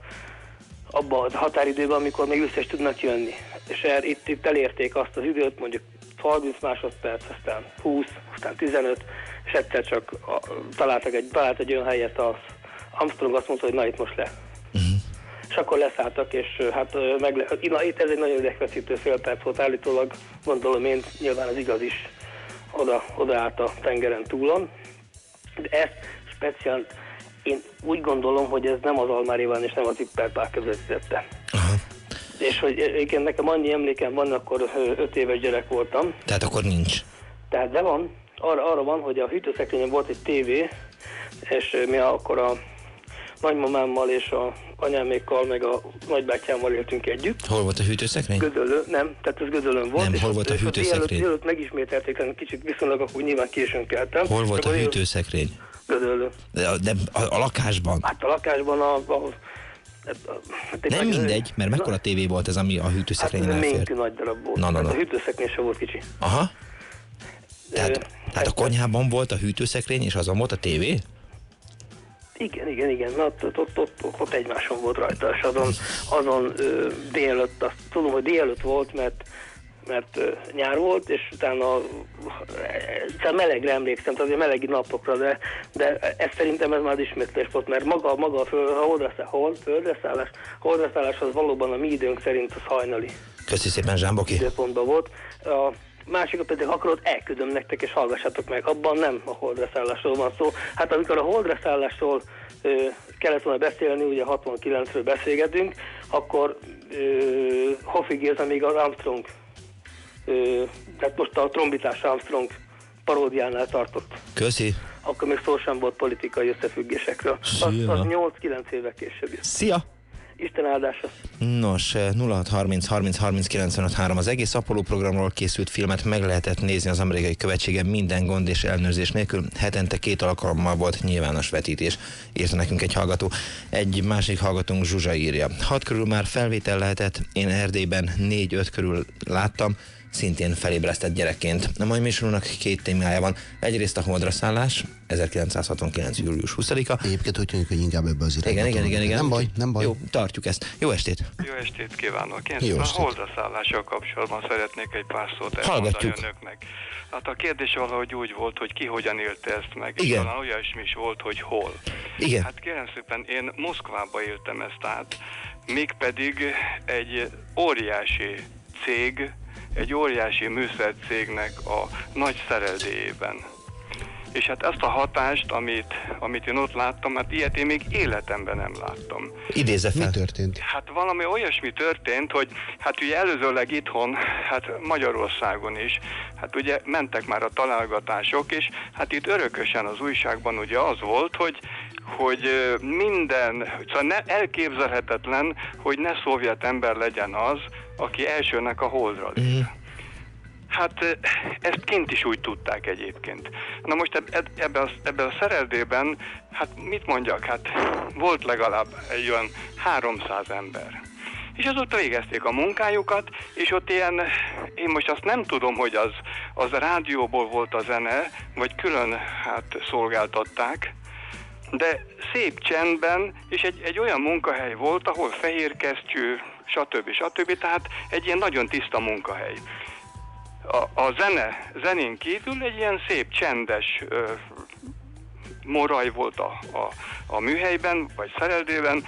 abba a határidőben, amikor még vissza is tudnak jönni. És er, itt, itt elérték azt az időt, mondjuk 30 másodperc, aztán 20, aztán 15, és egyszer csak a, találtak egy, talált egy olyan helyet, az Armstrong azt mondta, hogy na itt most le. És akkor leszálltak, és hát meg, na, itt ez egy nagyon idegfeszítő fél perc volt állítólag, gondolom én, nyilván az igaz is oda, oda állt a tengeren túlon. De ezt speciál, én úgy gondolom, hogy ez nem az Almár Iván és nem az Ipperpál közvetítette. És hogy egyébként nekem annyi emlékem van, akkor öt éves gyerek voltam, Tehát akkor nincs. tehát de van, arra, arra van, hogy a hűtőszekrényen volt egy tévé, és mi akkor a nagymamámmal és a anyámékkal, meg a nagybátyámmal éltünk együtt. Hol volt a hűtőszekrény? Gödöllő, nem, tehát ez Gödöllön volt. Nem, hol volt a hűtőszekrény? Délelőtt megismételték, hanem kicsit viszonylag, akkor nyilván későn keltem. Hol volt a hűtőszekrény? Gödöllő. De, de a, a lakásban. Hát a lakásban a... a, hát hát Nem mindegy, mert mekkora tévé volt ez, ami a Hát hűtőszekrényen ez elfér. mélytű nagy darab volt. Na, na, Hát na. A hűtőszekrény sem volt kicsi. Aha. Tehát, tehát a konyhában volt a hűtőszekrény, és azon volt a tévé? Igen, igen, igen, na, ott, ott, ott, ott, egymáson volt rajta, és azon, azon ö, délelőtt, azt tudom, hogy délelőtt volt, mert mert ö, nyár volt, és utána szóval melegre emlékszem, tehát melegi napokra, de, de ez szerintem ez már ismétlés volt, mert maga, maga a föld, a holdra, szá- hold, földre szállás, holdra szállás az valóban a mi időnk szerint az hajnali Köszi szépen, Zsámboki. időpontban volt. A másikat pedig akarod, elküldöm nektek, és hallgassátok meg. Abban nem a holdra szállásról van szó. Hát amikor a holdra szállásról ö, kellett volna beszélni, ugye 69-ről beszélgetünk, akkor ö, Hoffi Géza még az Armstrong, ö, tehát most a trombitás Armstrong paródiánál tartott. Köszi. Akkor még szó sem volt politikai összefüggésekről. Az, az 8-9 éve később. Szia! Isten áldása. Nos, eh, 0630 30 30 95 3 az egész Apollo programról készült filmet meg lehetett nézni az amerikai követségen minden gond és ellenőrzés nélkül. Hetente két alkalommal volt nyilvános vetítés, írta nekünk egy hallgató. Egy másik hallgatónk Zsuzsa írja. Hat körül már felvétel lehetett, én Erdélyben négy-öt körül láttam, szintén felébresztett gyerekként. A mai műsorunknak két témája van. Egyrészt a holdra szállás, 1969. július 20-a. Egyébként úgy tűnik, hogy inkább ebbe az irányba. Igen, igen, igen, igen. Nem baj, nem baj. Jó, tartjuk ezt. Jó estét! Jó estét kívánok! Én Jó a estét. holdaszállással kapcsolatban szeretnék egy pár szót elmondani Hallgatjuk. önöknek. Hát a kérdés valahogy úgy volt, hogy ki hogyan élte ezt meg, és Igen. talán olyasmi is volt, hogy hol. Igen. Hát kérem szépen, én Moszkvába éltem ezt át, mégpedig egy óriási cég, egy óriási műszercégnek a nagy szereldéjében. És hát ezt a hatást, amit, amit én ott láttam, hát ilyet én még életemben nem láttam. Idézze fel. Mi történt? Hát valami olyasmi történt, hogy hát ugye előzőleg itthon, hát Magyarországon is, hát ugye mentek már a találgatások, és hát itt örökösen az újságban ugye az volt, hogy hogy minden, szóval ne, elképzelhetetlen, hogy ne szovjet ember legyen az, aki elsőnek a holdra lép. Hát ö, ezt kint is úgy tudták egyébként. Na most eb, eb, ebbe, a, ebbe a szereldében, hát mit mondjak, hát volt legalább egy olyan 300 ember. És azóta végezték a munkájukat, és ott ilyen, én most azt nem tudom, hogy az, az rádióból volt a zene, vagy külön hát szolgáltatták, de szép csendben, és egy, egy olyan munkahely volt, ahol fehér kesztyű, stb. stb. Tehát egy ilyen nagyon tiszta munkahely. A, a zene, zenén kívül egy ilyen szép csendes ö, moraj volt a, a, a műhelyben, vagy szereldében,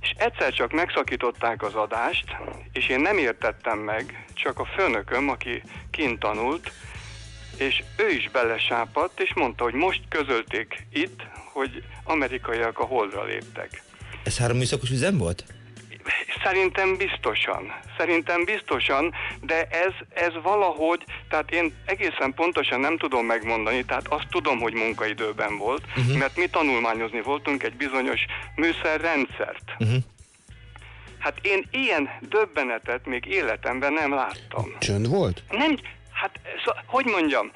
és egyszer csak megszakították az adást, és én nem értettem meg, csak a főnököm, aki kint tanult, és ő is belesápadt, és mondta, hogy most közölték itt, hogy amerikaiak a holdra léptek. Ez három műszakos üzem volt? Szerintem biztosan. Szerintem biztosan, de ez, ez valahogy, tehát én egészen pontosan nem tudom megmondani, tehát azt tudom, hogy munkaidőben volt, uh-huh. mert mi tanulmányozni voltunk egy bizonyos műszerrendszert. Uh-huh. Hát én ilyen döbbenetet még életemben nem láttam. Csönd volt? Nem, hát szó, hogy mondjam,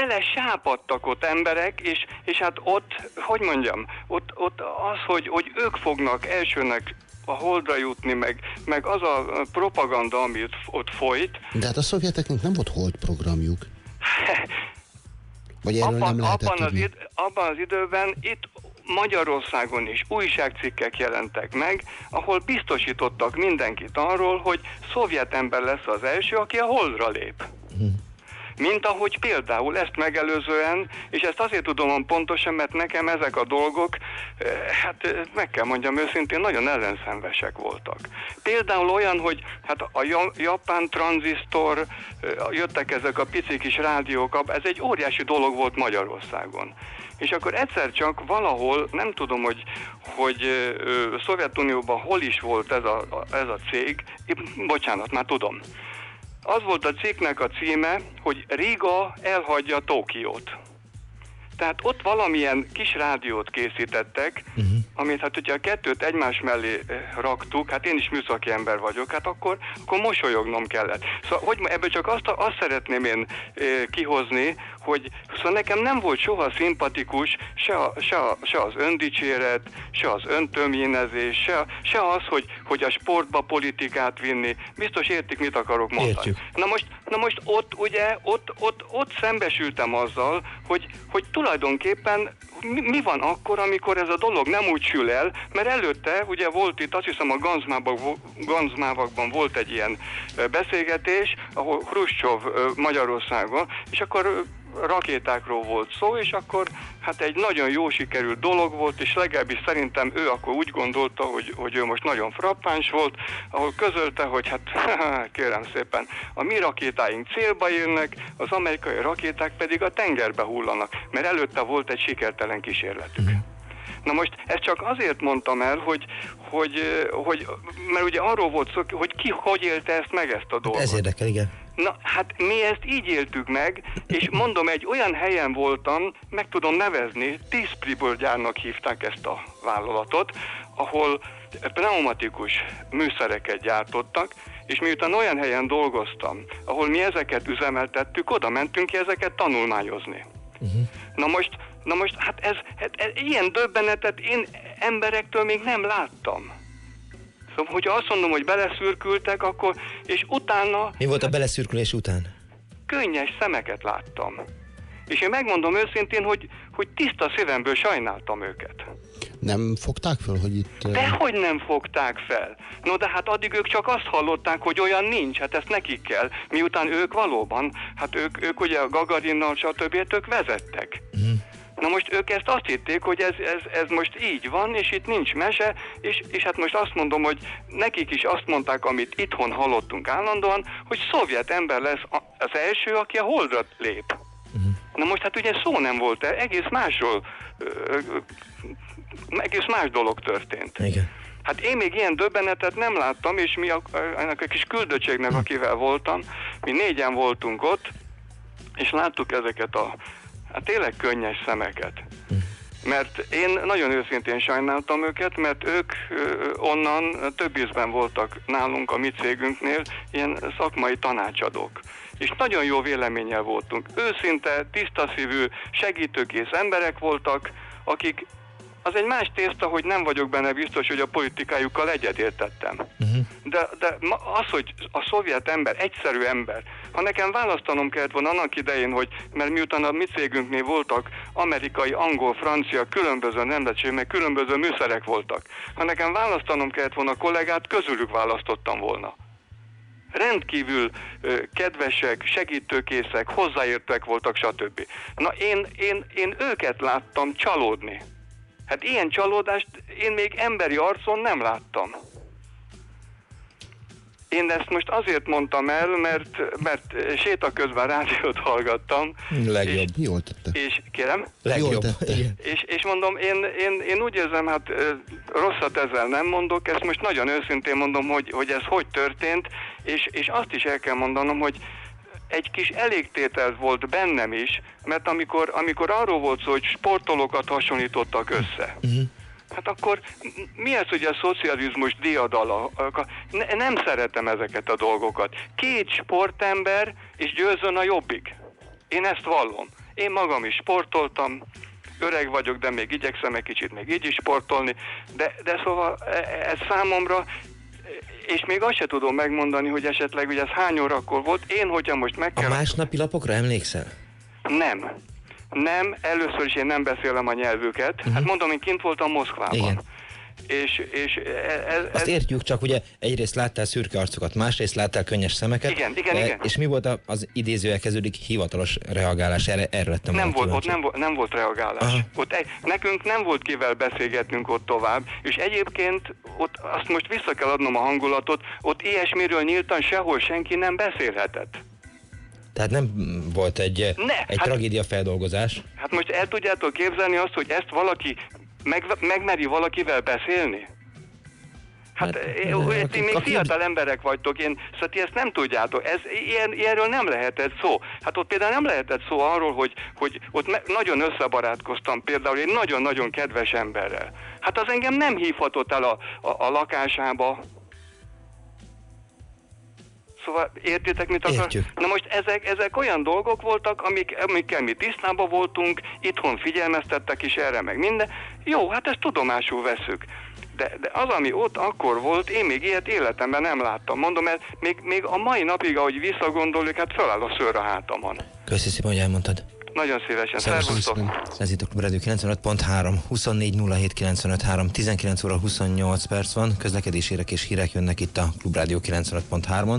bele sápadtak ott emberek, és, és hát ott, hogy mondjam, ott, ott az, hogy, hogy ők fognak elsőnek a holdra jutni, meg, meg az a propaganda, ami ott, ott folyt, De hát a szovjeteknek nem volt hold programjuk. Vagy erről nem abban, lehetett abban, az id, abban az időben itt Magyarországon is újságcikkek jelentek meg, ahol biztosítottak mindenkit arról, hogy szovjet ember lesz az első, aki a holdra lép. Mint ahogy például ezt megelőzően, és ezt azért tudom pontosan, mert nekem ezek a dolgok, eh, hát eh, meg kell mondjam őszintén, nagyon ellenszenvesek voltak. Például olyan, hogy hát a ja- japán tranzisztor, eh, jöttek ezek a pici kis rádiók, ez egy óriási dolog volt Magyarországon. És akkor egyszer csak valahol, nem tudom, hogy, hogy Szovjetunióban hol is volt ez a, ez a cég, bocsánat, már tudom. Az volt a cikknek a címe, hogy Riga elhagyja Tokiót. Tehát ott valamilyen kis rádiót készítettek, uh-huh. amit hát hogyha a kettőt egymás mellé eh, raktuk, hát én is műszaki ember vagyok, hát akkor, akkor mosolyognom kellett. Szóval hogy ebből csak azt, azt szeretném én eh, kihozni, hogy szóval nekem nem volt soha szimpatikus se, a, se, a, se az öndicséret, se az öntömjénezés, se, se az, hogy, hogy a sportba politikát vinni. Biztos értik, mit akarok mondani. Értjük. Na most, na most ott ugye, ott, ott, ott szembesültem azzal, hogy, hogy tulajdonképpen mi, mi van akkor, amikor ez a dolog nem úgy sül el, mert előtte ugye volt itt, azt hiszem a Ganzmávakban, volt egy ilyen beszélgetés, ahol Hruscsov ö, Magyarországon, és akkor rakétákról volt szó, és akkor hát egy nagyon jó sikerült dolog volt, és legalábbis szerintem ő akkor úgy gondolta, hogy, hogy ő most nagyon frappáns volt, ahol közölte, hogy hát [LAUGHS] kérem szépen, a mi rakétáink célba érnek, az amerikai rakéták pedig a tengerbe hullanak, mert előtte volt egy sikertelen kísérletük. Na most ezt csak azért mondtam el, hogy, hogy, hogy mert ugye arról volt szó, hogy ki hogy élte ezt meg ezt a dolgot. Ez érdekel, igen. Na, hát mi ezt így éltük meg, és mondom, egy olyan helyen voltam, meg tudom nevezni, Tispriből gyárnak hívták ezt a vállalatot, ahol pneumatikus műszereket gyártottak, és miután olyan helyen dolgoztam, ahol mi ezeket üzemeltettük, oda mentünk ki ezeket tanulmányozni. Uh-huh. Na most, na most, hát ez, hát ez, ilyen döbbenetet én emberektől még nem láttam. Szóval, hogyha azt mondom, hogy beleszürkültek, akkor, és utána Mi volt a beleszürkülés után? könnyes szemeket láttam. És én megmondom őszintén, hogy, hogy tiszta szívemből sajnáltam őket. Nem fogták föl, hogy itt... ö, Dehogy nem fogták fel. No de hát addig ők csak azt hallották, hogy olyan nincs, hát ezt nekik kell. Miután ők valóban, hát ők, ők ugye a Gagarinnal, stb. ők vezettek. Na most ők ezt azt hitték, hogy ez, ez, ez most így van, és itt nincs mese, és, és hát most azt mondom, hogy nekik is azt mondták, amit itthon hallottunk állandóan, hogy szovjet ember lesz az első, aki a holdra lép. Na most hát ugye szó nem volt, egész másról, egész más dolog történt. Igen. Hát én még ilyen döbbenetet nem láttam, és mi a, ennek a kis küldöttségnek, akivel voltam, mi négyen voltunk ott, és láttuk ezeket a hát tényleg könnyes szemeket. Mert én nagyon őszintén sajnáltam őket, mert ők onnan több ízben voltak nálunk a mi cégünknél ilyen szakmai tanácsadók. És nagyon jó véleménnyel voltunk. Őszinte, tiszta szívű, segítőkész emberek voltak, akik az egy más tészta, hogy nem vagyok benne biztos, hogy a politikájukkal egyetértettem. De, de ma- az, hogy a szovjet ember, egyszerű ember, ha nekem választanom kellett volna annak idején, hogy, mert miután a mi cégünknél voltak amerikai, angol, francia, különböző nemzetség, meg különböző műszerek voltak, ha nekem választanom kellett volna a kollégát, közülük választottam volna. Rendkívül ö, kedvesek, segítőkészek, hozzáértőek voltak, stb. Na én, én, én őket láttam csalódni. Hát ilyen csalódást én még emberi arcon nem láttam. Én ezt most azért mondtam el, mert, mert séta közben rádiót hallgattam. Legjobb. Jól tette. És kérem? Legjobb. Igen. És, és mondom, én, én, én úgy érzem, hát rosszat ezzel nem mondok, ezt most nagyon őszintén mondom, hogy, hogy ez hogy történt, és, és azt is el kell mondanom, hogy egy kis elégtétel volt bennem is, mert amikor, amikor arról volt szó, hogy sportolókat hasonlítottak össze, Hát akkor mi ez, hogy a szocializmus diadala? Ne, nem szeretem ezeket a dolgokat. Két sportember, és győzön a jobbik. Én ezt vallom. Én magam is sportoltam, öreg vagyok, de még igyekszem egy kicsit még így is sportolni, de, de szóval e- ez számomra és még azt se tudom megmondani, hogy esetleg, hogy ez hány órakor volt. Én, hogyha most meg A kell... másnapi lapokra emlékszel? Nem. Nem, először is én nem beszélem a nyelvüket. Uh-huh. Hát mondom, én kint voltam Moszkvában. Igen. És, és e- ez, Azt értjük, csak ugye egyrészt láttál szürke arcokat, másrészt láttál könnyes szemeket. Igen, igen, Eh, igen. És mi volt az idézője kezdődik hivatalos reagálás? Erre, erre lettem nem volt, ott nem, volt, nem volt reagálás. Aha. Ott egy, nekünk nem volt kivel beszélgetnünk ott tovább, és egyébként ott azt most vissza kell adnom a hangulatot, ott ilyesmiről nyíltan sehol senki nem beszélhetett. Tehát nem volt egy, Ne, egy hát- tragédia feldolgozás. Hát most el tudjátok képzelni azt, hogy ezt valaki, meg, megmeri valakivel beszélni? Hát, hát ti még fiatal emberek vagytok, én, szóval ti ezt nem tudjátok, ez, ilyen, ilyenről nem lehetett szó. Hát ott például nem lehetett szó arról, hogy, hogy ott me, nagyon összebarátkoztam például egy nagyon-nagyon kedves emberrel. Hát az engem nem hívhatott el a, a, a lakásába, Szóval értitek, mit akar? Értjük. Na most ezek, ezek olyan dolgok voltak, amik, amikkel mi tisztában voltunk, itthon figyelmeztettek is erre, meg minden. Jó, hát ezt tudomásul veszük. De, de az, ami ott akkor volt, én még ilyet életemben nem láttam. Mondom, mert még, még a mai napig, ahogy visszagondoljuk, hát föláll a szőr a hátamon. Köszi szépen, hogy elmondtad. Nagyon szívesen. Szervusztok! Ez itt a Klubrádió 95.3, 24 07 95 3, 19 óra 28 perc van, közlekedésérek és hírek jönnek itt a Klubrádió 95.3-on,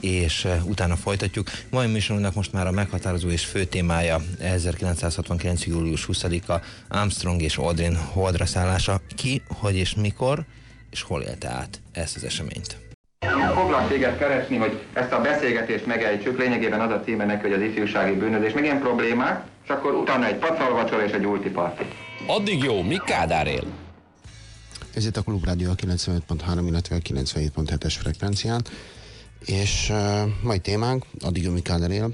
és uh, utána folytatjuk. Mai műsorunknak most már a meghatározó és fő témája 1969. július 20-a Armstrong és Aldrin holdra szállása. Ki, hogy és mikor, és hol élte át ezt az eseményt. Foglak téged keresni, hogy ezt a beszélgetést megejtsük, lényegében az a címe neki, hogy az ifjúsági bűnözés, meg ilyen problémák, és akkor utána egy pacalvacsora és egy ultiparti. Addig jó, mi Kádár él? Ez itt a Klubrádió a 95.3, illetve a 97.7-es frekvencián. És uh, mai témánk, addig jó, mi Kádár él,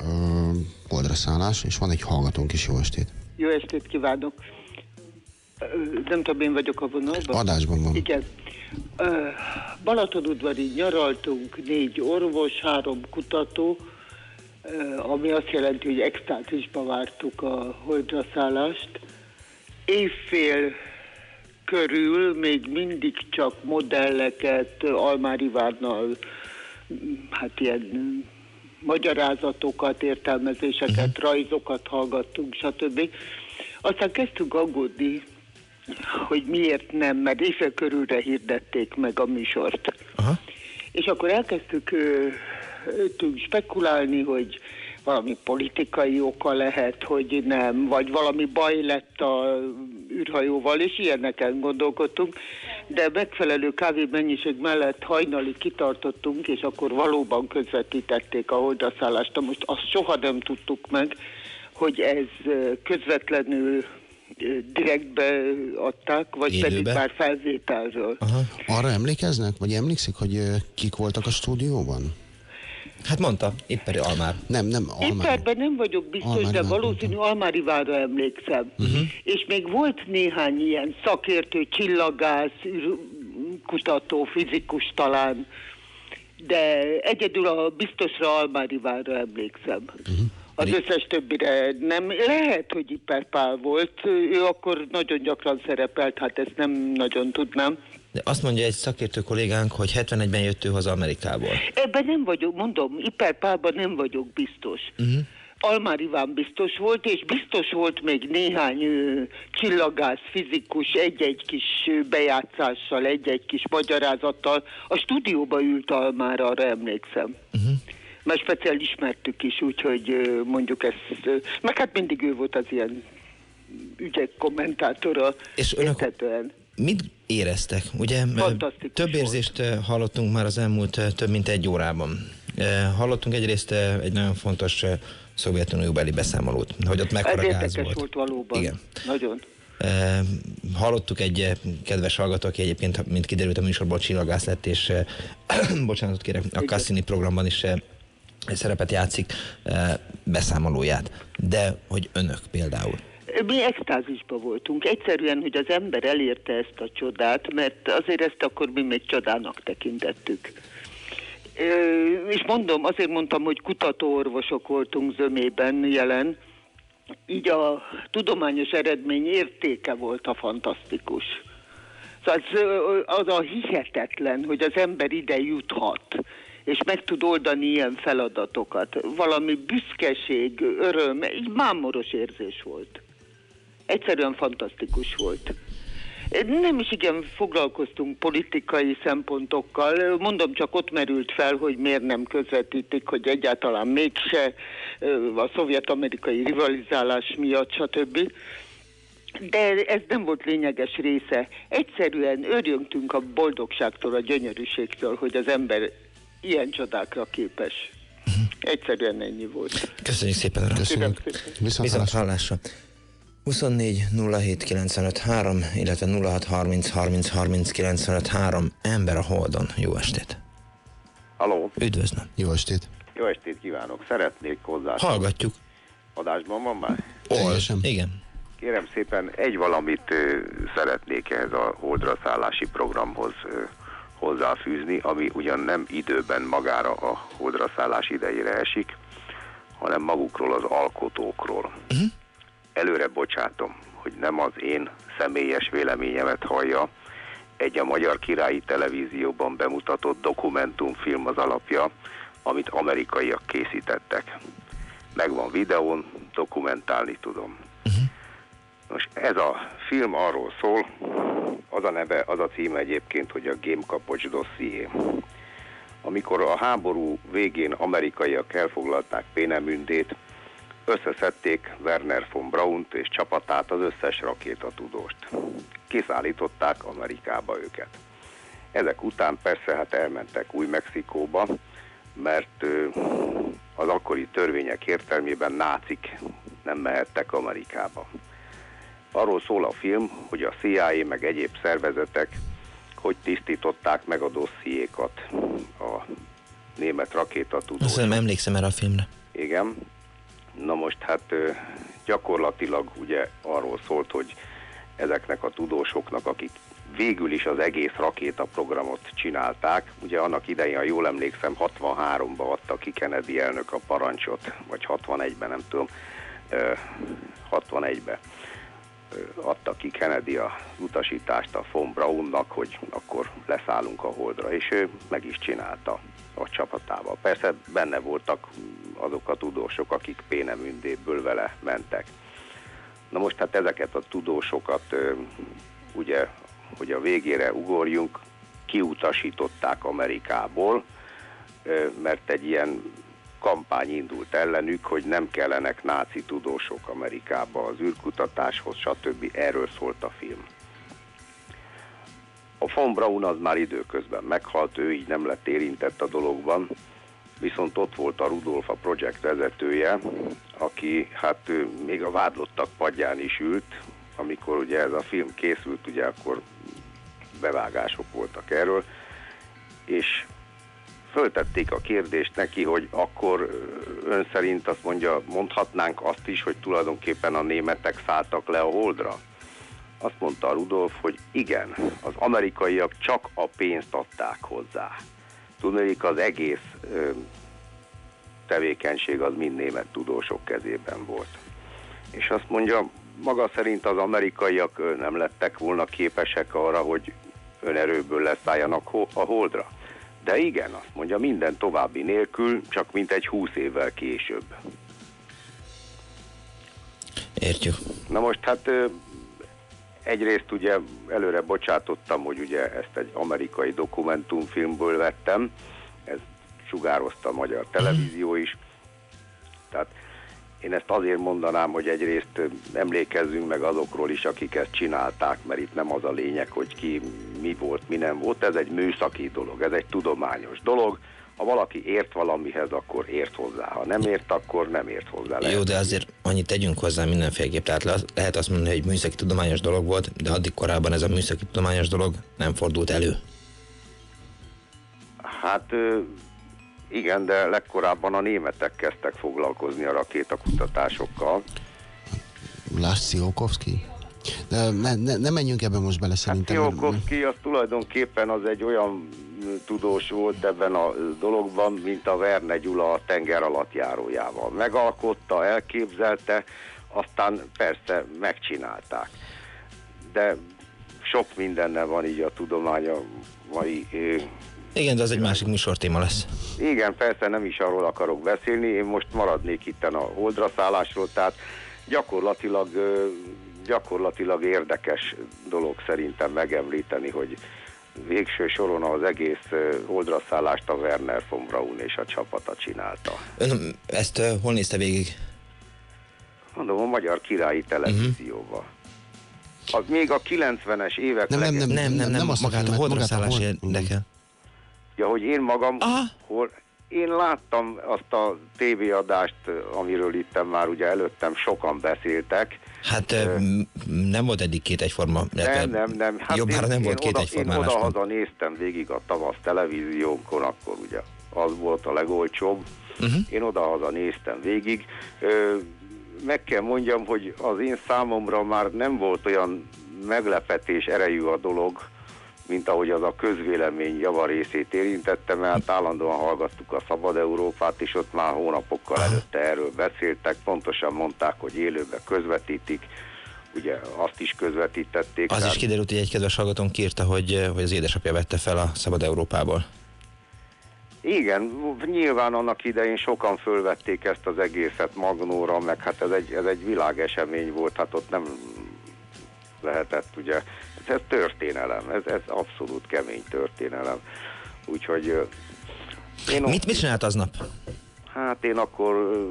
uh, Holdra szállás, és van egy hallgatónk is, jó estét. Jó estét kívánok! Nem tudom, én vagyok a vonalban? Adásban van. Igen. Balatonudvari nyaraltunk, négy orvos, három kutató, ami azt jelenti, hogy extázisba vártuk a holdra szállást. Évfél körül még mindig csak modelleket Almári Várnal, hát ilyen magyarázatokat, értelmezéseket, rajzokat hallgattunk, stb. Aztán kezdtünk aggódni, hogy miért nem, mert éjfél körülre hirdették meg a műsort. Aha. És akkor elkezdtük tünk spekulálni, hogy valami politikai oka lehet, hogy nem, vagy valami baj lett a űrhajóval, és ilyeneken gondolkodtunk, de megfelelő kávé mennyiség mellett hajnali kitartottunk, és akkor valóban közvetítették a holdaszállást. Most azt soha nem tudtuk meg, hogy ez közvetlenül direktbe adták, vagy Élőbe? pedig már felvételről. Aha. Arra emlékeznek, vagy emlékszik, hogy kik voltak a stúdióban? Hát mondta, Ipperi Almár. Nem, nem, Almár. Éppen nem vagyok biztos, Almári de valószínű Almári Várra emlékszem. Uh-huh. És még volt néhány ilyen szakértő, csillagász, kutató, fizikus talán, de egyedül a biztosra Almári Várra emlékszem. Uh-huh. Az összes többire nem. Lehet, hogy Iper Pál volt, ő akkor nagyon gyakran szerepelt, hát ezt nem nagyon tudnám. De azt mondja egy szakértő kollégánk, hogy 71-ben jött ő haza Amerikából. Ebben nem vagyok, mondom, Iper Pálban nem vagyok biztos. Uh-huh. Almár Iván biztos volt, és biztos volt még néhány ö, csillagász, fizikus, egy-egy kis bejátszással, egy-egy kis magyarázattal. A stúdióba ült Almár, arra emlékszem. Uh-huh. Mert speciál ismertük is, úgyhogy mondjuk ezt, meg hát mindig ő volt az ilyen ügyek kommentátora. És önök érthetően. mit éreztek? Ugye több érzést eh, hallottunk már az elmúlt több mint egy órában. Hallottunk egyrészt egy nagyon fontos Szovjetunióbeli beszámolót, hogy ott Ez mekkora gáz érdekes volt. volt valóban. Igen. Nagyon. Eh, Hallottuk egy kedves hallgató, aki egyébként, mint kiderült a műsorból csillagász lett, és [CLEARS THROAT] bocsánatot kérek, a Cassini programban is eh, szerepet játszik eh, beszámolóját. De hogy önök például. Mi extázisban voltunk. Egyszerűen, hogy az ember elérte ezt a csodát, mert azért ezt akkor mi még csodának tekintettük. És mondom, azért mondtam, hogy kutatóorvosok voltunk zömében jelen, így a tudományos eredmény értéke volt a fantasztikus. Szóval az, az a hihetetlen, hogy az ember ide juthat, és meg tud oldani ilyen feladatokat. Valami büszkeség, öröm, egy mámoros érzés volt. Egyszerűen fantasztikus volt. Nem is igen foglalkoztunk politikai szempontokkal. Mondom, csak ott merült fel, hogy miért nem közvetítik, hogy egyáltalán mégse a szovjet-amerikai rivalizálás miatt, stb. De ez nem volt lényeges része. Egyszerűen örjöntünk a boldogságtól, a gyönyörűségtől, hogy az ember ilyen csodákra képes. Egyszerűen ennyi volt. Köszönjük szépen, Arra. Köszönjük. Viszont hallásra. 24 07 95 3, illetve 06 30 30 30 95 3. Ember a Holdon. Jó estét! Haló! Üdvözlöm! Jó estét! Jó estét kívánok! Szeretnék hozzá. Hallgatjuk. Adásban van már? Teljesen. Igen. Kérem szépen, egy valamit ö, szeretnék ehhez a holdra szállási programhoz ö, hozzáfűzni, ami ugyan nem időben magára a holdra szállás idejére esik, hanem magukról az alkotókról. Uh-huh. Előre bocsátom, hogy nem az én személyes véleményemet hallja, egy a Magyar Királyi Televízióban bemutatott dokumentumfilm az alapja, amit amerikaiak készítettek. Megvan videón, dokumentálni tudom. Nos, ez a film arról szól, az a neve, az a címe egyébként, hogy a Game Kapocs dosszié. Amikor a háború végén amerikaiak elfoglalták Pénemündét, összeszedték Werner von Braunt és csapatát, az összes rakétatudóst. Kiszállították Amerikába őket. Ezek után persze hát elmentek Új-Mexikóba, mert az akkori törvények értelmében nácik nem mehettek Amerikába. Arról szól a film, hogy a CIA meg egyéb szervezetek hogy tisztították meg a dossziékat a német rakétatudósok. Azt hiszem, emlékszem erre a filmre. Igen. Na most hát gyakorlatilag ugye arról szólt, hogy ezeknek a tudósoknak, akik végül is az egész rakétaprogramot csinálták, ugye annak idején, ha jól emlékszem, 63-ba adta ki Kennedy elnök a parancsot, vagy 61-ben, nem tudom, ö, 61-ben adta ki Kennedy a utasítást a von Braunnak, hogy akkor leszállunk a holdra, és ő meg is csinálta a csapatával. Persze benne voltak azok a tudósok, akik Pénemündéből vele mentek. Na most hát ezeket a tudósokat ugye, hogy a végére ugorjunk, kiutasították Amerikából, mert egy ilyen kampány indult ellenük, hogy nem kellenek náci tudósok Amerikába az űrkutatáshoz, stb. Erről szólt a film. A von Braun az már időközben meghalt, ő így nem lett érintett a dologban, viszont ott volt a Rudolf a projekt vezetője, aki hát ő még a vádlottak padján is ült, amikor ugye ez a film készült, ugye akkor bevágások voltak erről, és föltették a kérdést neki, hogy akkor ön szerint azt mondja, mondhatnánk azt is, hogy tulajdonképpen a németek szálltak le a holdra? Azt mondta Rudolf, hogy igen, az amerikaiak csak a pénzt adták hozzá. Tudnék, az egész ö, tevékenység az mind német tudósok kezében volt. És azt mondja, maga szerint az amerikaiak nem lettek volna képesek arra, hogy önerőből leszálljanak a holdra. De igen, azt mondja, minden további nélkül, csak mint egy húsz évvel később. Értjük. Na most hát egyrészt ugye előre bocsátottam, hogy ugye ezt egy amerikai dokumentumfilmből vettem, ez sugározta a magyar televízió is, tehát én ezt azért mondanám, hogy egyrészt emlékezzünk meg azokról is, akik ezt csinálták, mert itt nem az a lényeg, hogy ki mi volt, mi nem volt. Ez egy műszaki dolog, ez egy tudományos dolog. Ha valaki ért valamihez, akkor ért hozzá. Ha nem ért, akkor nem ért hozzá. Lehet. Jó, de azért annyit tegyünk hozzá mindenféleképp. Tehát lehet azt mondani, hogy műszaki tudományos dolog volt, de addig korábban ez a műszaki tudományos dolog nem fordult elő. Hát igen, de legkorábban a németek kezdtek foglalkozni a rakétakutatásokkal. Laszciókovszki? De ne, ne, ne menjünk ebbe most bele szerintem. Hát Tsiolkovszki az tulajdonképpen az egy olyan tudós volt ebben a dologban, mint a Verne Gyula a tenger alatt járójával. Megalkotta, elképzelte, aztán persze megcsinálták. De sok mindennel van így a tudománya mai igen, de az egy másik műsortéma lesz. Igen, persze nem is arról akarok beszélni, én most maradnék itt a holdra szállásról, tehát gyakorlatilag, gyakorlatilag érdekes dolog szerintem megemlíteni, hogy végső soron az egész holdra szállást a Werner von Braun és a csapata csinálta. Ön ezt uh, hol nézte végig? Mondom, a Magyar Királyi Televízióban. Uh-huh. Az még a 90-es évek... Nem, nem, nem, nem, nem, nem, nem magát a holdra szállás érdekel. Ja, hogy én magam, hol, én láttam azt a tévéadást, amiről itt már ugye előttem sokan beszéltek, Hát m- nem volt eddig két egyforma. Nem, nem, nem. Hát jobbára én, nem volt két oda, egyforma Én oda-haza néztem végig a tavasz televíziónkon, akkor ugye az volt a legolcsóbb. Uh-huh. Én oda-haza néztem végig. Ö, meg kell mondjam, hogy az én számomra már nem volt olyan meglepetés erejű a dolog, mint ahogy az a közvélemény javarészét érintette, mert állandóan hallgattuk a Szabad Európát, és ott már hónapokkal előtte erről beszéltek, pontosan mondták, hogy élőben közvetítik, ugye azt is közvetítették. Az is tehát- kiderült, hogy egy kedves hallgatónk írta, hogy, hogy az édesapja vette fel a Szabad Európából. Igen, nyilván annak idején sokan fölvették ezt az egészet Magnóra, meg hát ez egy, ez egy világesemény volt, hát ott nem lehetett ugye, ez, ez történelem, ez, ez abszolút kemény történelem. Úgyhogy én Mit, mit csinált aznap? Hát én akkor ö,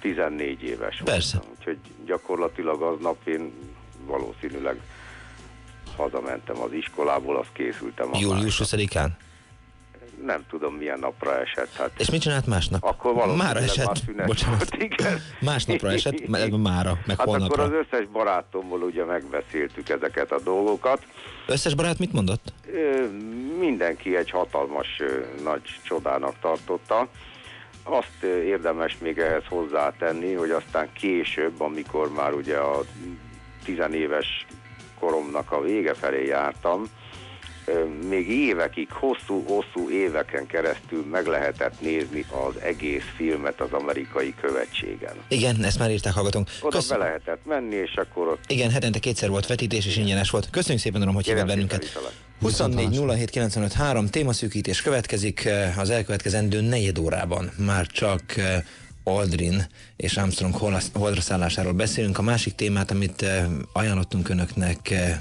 14 éves Persze. voltam, úgyhogy gyakorlatilag aznap én valószínűleg hazamentem az iskolából, azt készültem a Július 20-án? Nem tudom milyen napra esett. Hát És mit csinált másnap? Akkor valószínűleg Mára esett. már szünet Bocsánat. volt, igen. Másnapra esett, [LAUGHS] mára, meg hát holnapra. akkor az összes barátommal ugye megbeszéltük ezeket a dolgokat. Összes barát mit mondott? Ö, Mindenki egy hatalmas ö, nagy csodának tartotta. Azt ö, érdemes még ehhez hozzátenni, hogy aztán később, amikor már ugye a tizenéves koromnak a vége felé jártam, még évekig, hosszú-hosszú éveken keresztül meg lehetett nézni az egész filmet az amerikai követségen. Igen, ezt már írták hallgatónk. Oda be lehetett menni, és akkor ott Igen, hetente kétszer volt vetítés, és ingyenes volt. Köszönjük szépen, uram, hogy hívott bennünket. 24 07 95 3 témaszűkítés következik az elkövetkezendő negyed órában. Már csak Aldrin és Armstrong hol- holdra szállásáról beszélünk. A másik témát, amit eh, ajánlottunk önöknek eh,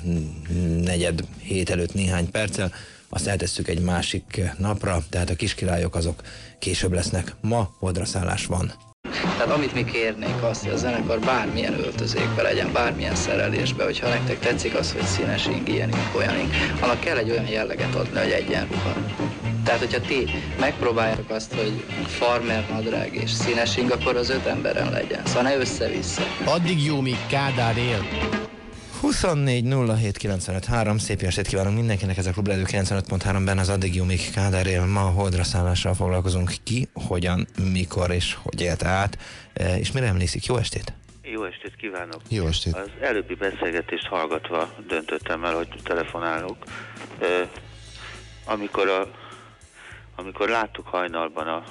negyed hét előtt néhány perccel, azt eltesszük egy másik napra, tehát a kiskirályok azok később lesznek. Ma holdra szállás van. Tehát amit mi kérnék azt, hogy a zenekar bármilyen öltözékbe legyen, bármilyen szerelésbe, hogyha nektek tetszik az, hogy színes ing, ilyen ing, olyan annak kell egy olyan jelleget adni, hogy egyenruha. Tehát, hogyha ti megpróbáljátok azt, hogy farmer nadrág és színes ing, akkor az öt emberen legyen. Szóval ne össze-vissza. Addig jó, míg Kádár él. 24 07 95 3, szép estét kívánunk mindenkinek, ez a Klubrádió 95.3 benne az addig jó, még Kádár él. Ma a holdra szállással foglalkozunk ki, hogyan, mikor és hogy élte át, e, és mire emlékszik. Jó estét! Jó estét kívánok! Jó estét! Az előbbi beszélgetést hallgatva döntöttem el, hogy telefonálok. Ö, amikor, a, amikor láttuk hajnalban a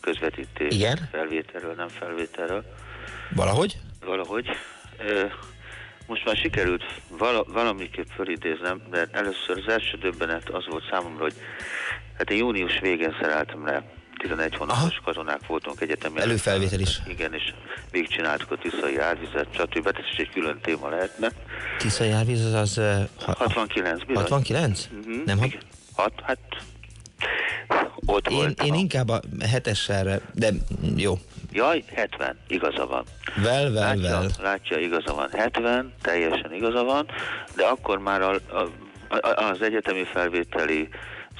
közvetítést Igen? felvételről, nem felvételről, Valahogy? valahogy, most már sikerült vala, valamiképp fölidéznem, de először az első döbbenet az volt számomra, hogy hát én június végén szereltem le 11 hónapos katonák voltunk egyetemi. Előfelvétel is. Igen, és végigcsináltuk a tiszai árvizet, stb. Hát ez is egy külön téma lehetne. Tisza járvíz az az... ha- 69 bizony. 69? Mhm. Nem, hat... Hat, hát ott én, voltam. én inkább a hetesre, de jó. Jaj, 70, igaza van. Vel, vel, látja, vel. látja, igaza van. 70, teljesen igaza van, de akkor már a, a, a, az egyetemi felvételi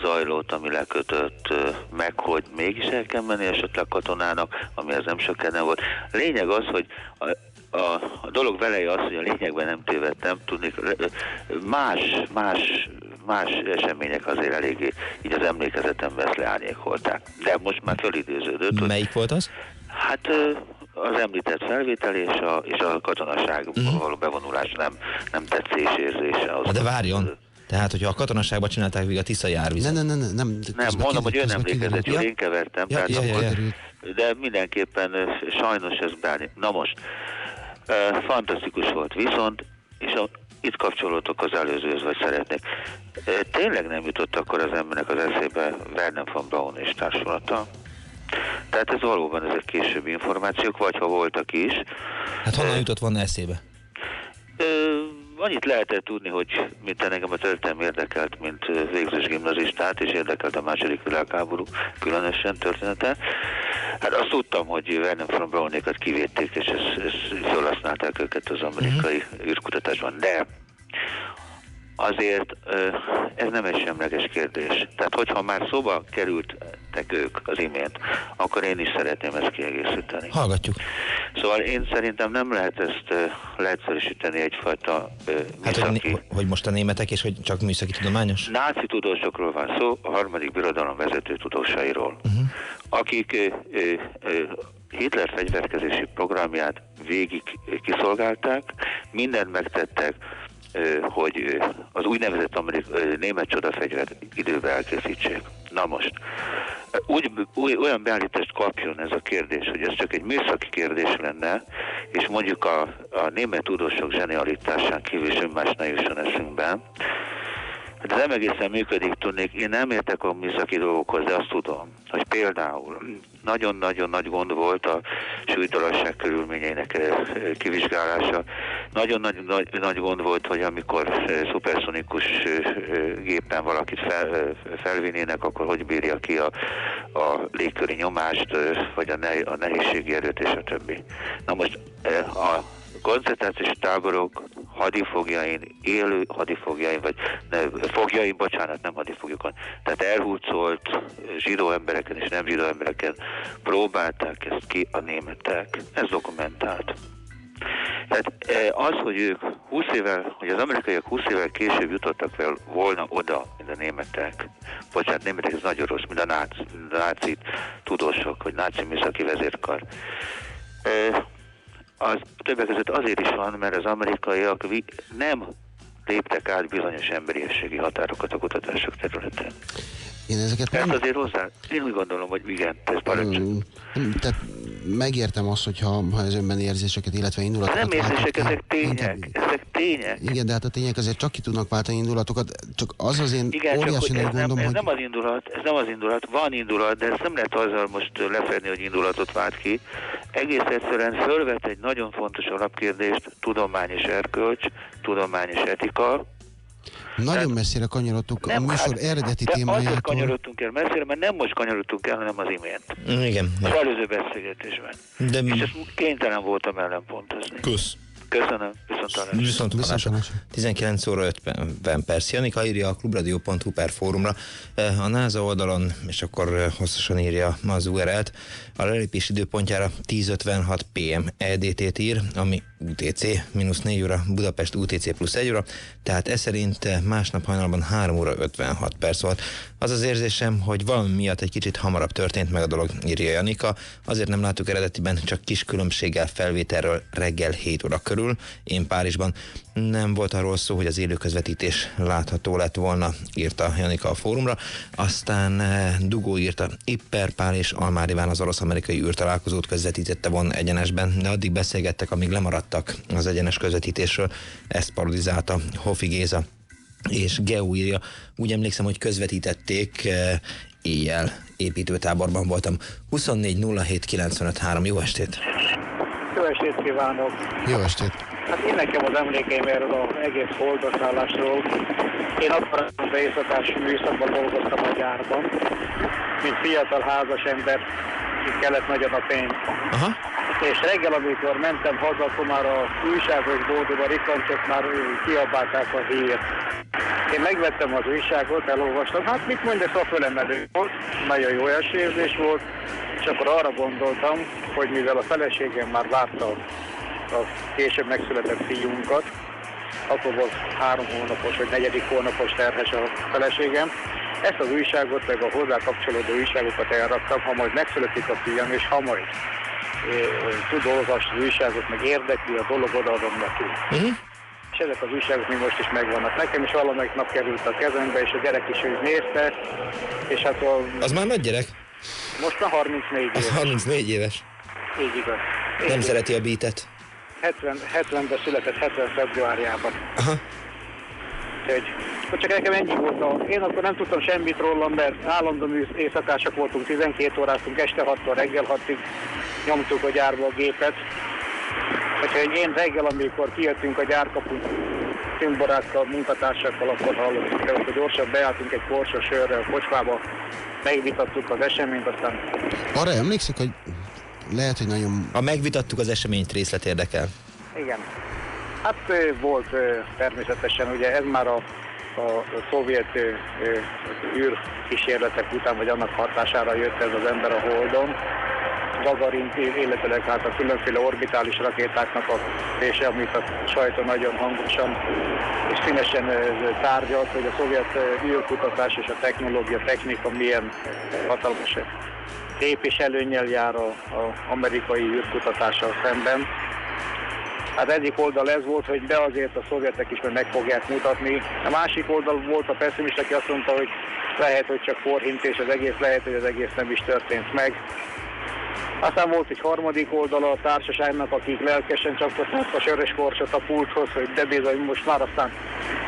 zajlót, ami lekötött meg, hogy mégis el kell menni esetleg katonának, ami az nem sok nem volt. Lényeg az, hogy a, a, a dolog veleje az, hogy a lényegben nem tévedtem, tudni, más, más, más események azért eléggé így az emlékezetemben ezt leárnyékolták. De most már fölidéződött, hogy Melyik volt az? Hát az említett felvétel és a, és a katonaságba Mhm. való bevonulás nem, nem tetszés érzése. Az de várjon. Tehát, hogyha a katonaságban csinálták végig a Tisza járvizet. Ne, ne, ne, ne, nem. nem, mondom, hogy ön emlékezett, jól én kevertem. Ja, tehát ja, ja, akkor- ja. De mindenképpen sajnos ez beállni. Na most, fantasztikus volt viszont, és a, itt kapcsolódtok az előzőhöz, vagy szeretnék. Tényleg nem jutott akkor az embernek az eszébe Vernon von Braun és társulata? Tehát ez valóban ezek későbbi információk, vagy ha voltak is. Hát honnan jutott volna eszébe? Ö, annyit lehetett tudni, hogy mint engem a történelem érdekelt, mint végzős gimnazistát, és érdekelt a második világháború különösen története. Hát azt tudtam, hogy Vernon von Brownékat kivédték, és ez, ez felhasználták őket az amerikai űrkutatásban. De azért ez nem egy semleges kérdés. Tehát, hogyha már szóba kerültek ők az imént, akkor én is szeretném ezt kiegészíteni. Hallgatjuk. Szóval én szerintem nem lehet ezt leegyszerűsíteni egyfajta Hát, hogy, műszaki né- hogy most a németek, és hogy csak műszaki tudományos? Náci tudósokról van szó, a harmadik birodalom vezető tudósairól, uh-huh. akik Hitler fegyverkezési programját végig kiszolgálták, mindent megtettek, hogy az úgynevezett amerik, német csodafegyvert időben elkészítsék. Na most, úgy, úgy, olyan beállítást kapjon ez a kérdés, hogy ez csak egy műszaki kérdés lenne, és mondjuk a, a német tudósok zsenialitásán kívül semmi más ne jusson eszünkbe, ez nem egészen működik, tudnék. Én nem értek a műszaki dolgokhoz, de azt tudom, hogy például nagyon-nagyon nagy gond volt a súlytalanság körülményeinek eh, kivizsgálása. Nagyon nagy, nagy, nagy gond volt, hogy amikor eh, szuperszonikus eh, gépen valakit fel, eh, felvinnének, akkor hogy bírja ki a, a légköri nyomást, eh, vagy a, ne, a nehézségi erőt, és a többi. Na most eh, a koncentrációs táborok hadifogjain, élő hadifogjain, vagy ne, fogjain, bocsánat, nem hadifoglyokon, tehát elhúzolt zsidó embereken és nem zsidó embereken próbálták ezt ki a németek. Ez dokumentált. Tehát eh, az, hogy ők 20 évvel, hogy az amerikaiak 20 évvel később jutottak fel volna oda, mint a németek, bocsánat, németek ez nagyon rossz, mint a náci, náci tudósok, vagy náci műszaki vezérkar. Az többek között azért is van, mert az amerikaiak nem léptek át bizonyos emberiességi határokat a kutatások területén. Én ezeket Ezt nem... azért hozzá, én úgy gondolom, hogy igen, ez parancsolj. Mm, nem, Tehát megértem azt, hogy ha, ez önben érzéseket, illetve indulatokat... Nem érzések, váltott ezek tények, ezek tények. Igen, de hát a tények azért csak ki tudnak váltani indulatokat, csak az az én Igen, óriási nagy nem, gondom, ez hogy... nem az indulat, ez nem az indulat, van indulat, de ezt nem lehet azzal most lefedni, hogy indulatot vált ki. Egész egyszerűen fölvet egy nagyon fontos alapkérdést, tudomány és erkölcs, tudomány és etika, Nagyon messzire kanyarodtuk a Nem, műsor hát, eredeti de azért témájától. kanyarodtunk el messzire, mert nem most kanyarodtunk el, hanem az imént. Igen. Az előző beszélgetésben. De És ezt kénytelen voltam ellenpontozni. Kösz. Köszönöm, viszont hallásra. Viszont hallásra. 19 óra 50 perc. Janika írja a klubradio.hu per fórumra eh, a NASA oldalon, és akkor eh, hosszasan írja az URL-t. A lelépés időpontjára 10.56 PM EDT-t ír, ami UTC, mínusz 4 óra, Budapest UTC plusz 1 óra, tehát ez szerint eh, másnap hajnalban 3 óra 56 perc volt. Az az érzésem, hogy valami miatt egy kicsit hamarabb történt meg a dolog, írja Janika, azért nem láttuk eredetiben, csak kis különbséggel felvételről reggel 7 óra körül, én Párizsban. Nem volt arról szó, hogy az élő közvetítés látható lett volna, írta Janika a fórumra. Aztán eh, Dugó írta, Ipper, Pál és Almár Iván az orosz-amerikai űrtalálkozót közvetítette volna egyenesben, de addig beszélgettek, amíg lemaradtak az egyenes közvetítésről. Ezt parodizálta Hofi Géza és Geo írja, úgy emlékszem, hogy közvetítették eh, éjjel építőtáborban voltam. 24 07 95 3. Jó estét! Jó estét kívánok! Jó estét! Hát én nekem az emlékeim erről az egész holdaszállásról. Én akkor az éjszakás műszakban dolgoztam a gyárban, mint fiatal házas ember, itt kellett nagyon a pénz. Aha. És reggel, amikor mentem haza, akkor már a újságos bódóba rikancsok már kiabálták a hírt. Én megvettem az újságot, elolvastam, hát mit mond, ez a fölemelő volt, nagyon jó első érzés volt, és akkor arra gondoltam, hogy mivel a feleségem már várta a később megszületett fiúnkat, akkor volt három hónapos vagy negyedik hónapos terhes a feleségem, ezt az újságot, meg a hozzá kapcsolódó újságokat elraktam, ha majd megszületik a fiam, és ha majd tud olvasni az újságot, meg érdekli a dolog, odaadom neki. Uh-huh. És ezek az újságok mi most is megvannak. Nekem is valamelyik nap került a kezembe, és a gyerek is úgy nézte, és hát a, Az már nagy gyerek? most már 34 Az éves. 34 éves. Így igaz. Nem Így szereti a beatet. 70, 70-ben született, 70 februárjában. Aha. Úgyhogy akkor csak nekem ennyi volt. A, én akkor nem tudtam semmit róla, mert állandóan ész- éjszakásak voltunk, 12 óráztunk, este 6-tól reggel 6-ig nyomtuk a gyárba a gépet. Úgyhogy én reggel, amikor kijöttünk a gyárkapun, filmbarákkal, munkatársakkal, akkor hallottuk el, hogy gyorsan beálltunk egy korsos sörre a kocsmába, megvitattuk az eseményt, aztán Arra emlékszik, hogy lehet, hogy nagyon... Ha megvitattuk az eseményt, részlet érdekel. Igen. Hát volt természetesen, ugye ez már a a szovjet űrkísérletek után, vagy annak hatására jött ez az ember a Holdon. Gagarin, illetőleg hát a különféle orbitális rakétáknak a része, amit a sajtó nagyon hangosan és színesen tárgyalt, hogy a szovjet űrkutatás és a technológia, technika milyen hatalmas lépés előnyel jár a, a amerikai űrkutatással szemben. Hát egyik oldal ez volt, hogy de azért a szovjetek is meg fogják mutatni. A másik oldal volt a pessimista, aki azt mondta, hogy lehet, hogy csak forhintés az egész, lehet, hogy az egész nem is történt meg. Aztán volt egy harmadik oldala a társaságnak, akik lelkesen csapkodták a sörös korsot a pulthoz, hogy de bizony most már aztán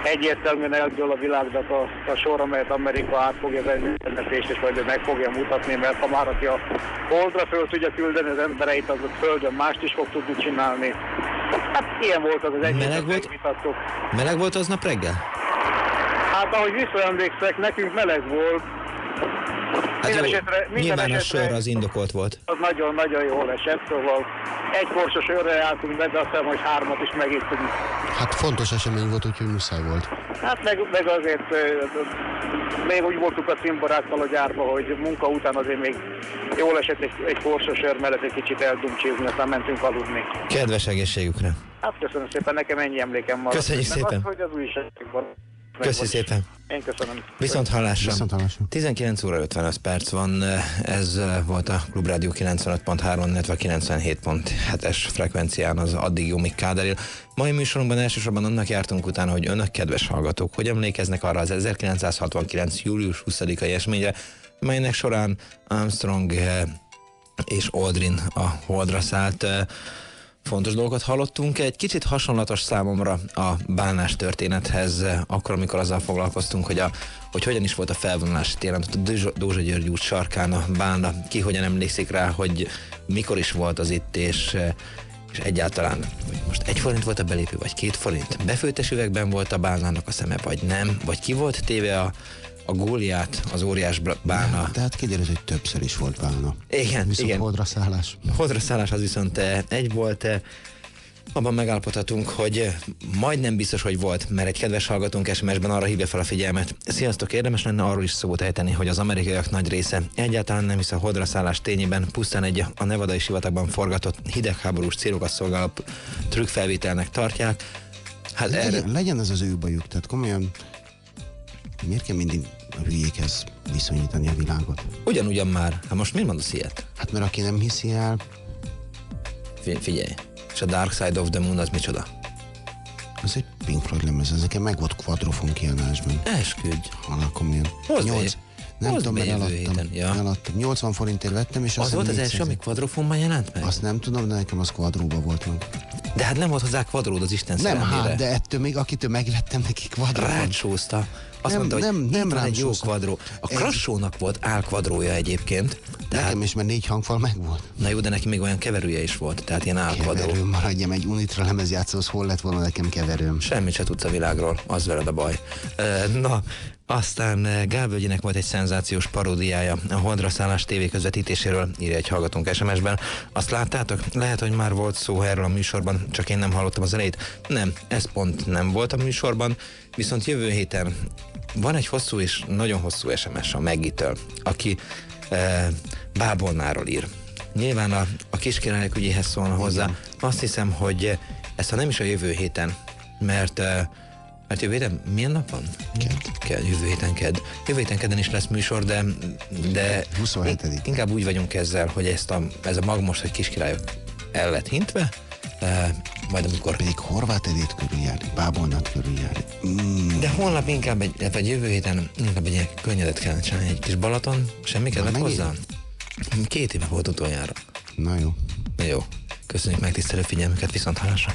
egyértelműen eldől a világnak a, a sor, amelyet Amerika át fogja venni a és majd ő meg fogja mutatni, mert ha már aki a holdra föl tudja küldeni az embereit, az a földön mást is fog tudni csinálni. Hát ilyen volt az az egyik, Meleg volt? Meleg volt aznap reggel? Hát ahogy visszaemlékszek, nekünk meleg volt, Hát Minden jó, esetre- minden nyilván a esetre- sör az indokolt volt. az nagyon-nagyon jól esett, szóval egy korsos örre álltunk be, de azt hiszem, hogy hármat is megittunk. Hát fontos esemény volt, úgyhogy muszáj volt. Hát meg, meg azért még úgy voltunk a cimborákkal a gyárba, hogy munka után azért még jól esett egy, egy korsos sör mellett egy kicsit eldumcsizni, aztán mentünk aludni. Kedves egészségükre. Hát köszönöm szépen, nekem ennyi emlékem maradt. Köszönjük meg szépen. Az, hogy az újságban. Köszi szépen. Én köszönöm. Viszont hallásra. Viszont hallásra. 19 óra 55 perc van, ez volt a Klubrádió 95.3, illetve 97.7-es frekvencián az addig jó Mik Káderil. Mai műsorunkban elsősorban annak jártunk utána, hogy önök, kedves hallgatók, hogy emlékeznek arra az 1969. július 20-ai eseményre, melynek során Armstrong és Aldrin a holdra szállt. Fontos dolgokat hallottunk. Egy kicsit hasonlatos számomra a bánás történethez, akkor, amikor azzal foglalkoztunk, hogy, a, hogy hogyan is volt a felvonulási téren, ott a Dózsa- György út sarkán a bána, ki hogyan emlékszik rá, hogy mikor is volt az itt, és, és egyáltalán, most egy forint volt a belépő, vagy két forint, befőttes üvegben volt a bálnának a szeme, vagy nem, vagy ki volt téve a, a góliát, az óriás bálna. Tehát kiderült, hogy többször is volt bálna. Igen, Viszont igen. holdra szállás. Holdra szállás az viszont eh, egy volt, eh, abban megállapodhatunk, hogy eh, majdnem biztos, hogy volt, mert egy kedves hallgatónk SMS-ben arra hívja fel a figyelmet. Sziasztok, érdemes lenne arról is szót ejteni, hogy az amerikaiak nagy része egyáltalán nem hisz a holdra szállás tényében, pusztán egy a nevadai sivatagban forgatott hidegháborús célokat szolgáló trükkfelvételnek tartják. Hát erre, legyen, legyen ez az ő bajuk, tehát komolyan miért kell mindig a hülyékhez viszonyítani a világot? ugyanúgyan már, hát most miért mondasz ilyet? Hát mert aki nem hiszi el, Fi- Figyelj, és a Dark Side of the Moon az micsoda? az egy Pink Floyd lemez, ez nekem meg volt quadrofon kiadásban. Esküdj. Halál komolyan. Hozd Nyolc- nem tudom, mert eladtam. héten, ja. eladtam. 80 forintért vettem, és Az volt az első, 400 ami kvadrofonban jelent meg? Azt nem tudom, de nekem az quadróba volt meg. De hát nem volt hozzá kvadród az Isten Nem, szerelmére. hát, de ettől még akitől megvettem neki kvadróban. Rácsúszta. Azt Nem, mondta, hogy nem, nem itt van egy jó kvadró. A Krassónak volt álkvadrója egyébként. Tehát, Nekem is, mert négy hangfal megvolt. na jó, de neki még olyan keverője is volt, tehát ilyen álkvadró. Keverőm, maradjam egy Unitra lemezjátszóhoz, hol lett volna nekem keverőm. Semmit se tudsz a világról, az veled a baj. Ö, Na, aztán eh, Gál Völgyinek volt egy szenzációs paródiája a Holdra szállás tévé közvetítéséről, írja egy hallgatónk SMS-ben. Azt láttátok? Lehet, hogy már volt szó erről a műsorban, csak én nem hallottam az elejét. Nem, ez pont nem volt a műsorban, viszont jövő héten van egy hosszú és nagyon hosszú SMS a Meggitől, aki eh, Bábolnáról ír. Nyilván a, a kiskirályok ügyéhez szólna hozzá. Azt hiszem, hogy ezt ha nem is a jövő héten, mert eh, mert jövő héten milyen nap van? Kedd. Kedd, jövő héten kedd. Jövő héten kedden is lesz műsor, de, de 27 inkább úgy vagyunk ezzel, hogy ezt a, ez a mag most, hogy kiskirályok el lett hintve, majd amikor... Pedig Horváth Edét körüljárni, Bábolnát körüljárni. Mm. De holnap inkább egy, vagy jövő héten inkább egy könnyedet kellene csinálni. Egy kis Balaton, semmi kellett hozzá? Két éve volt utoljára. Na jó. Na jó. Köszönjük megtisztelő figyelmüket, viszont hallásra.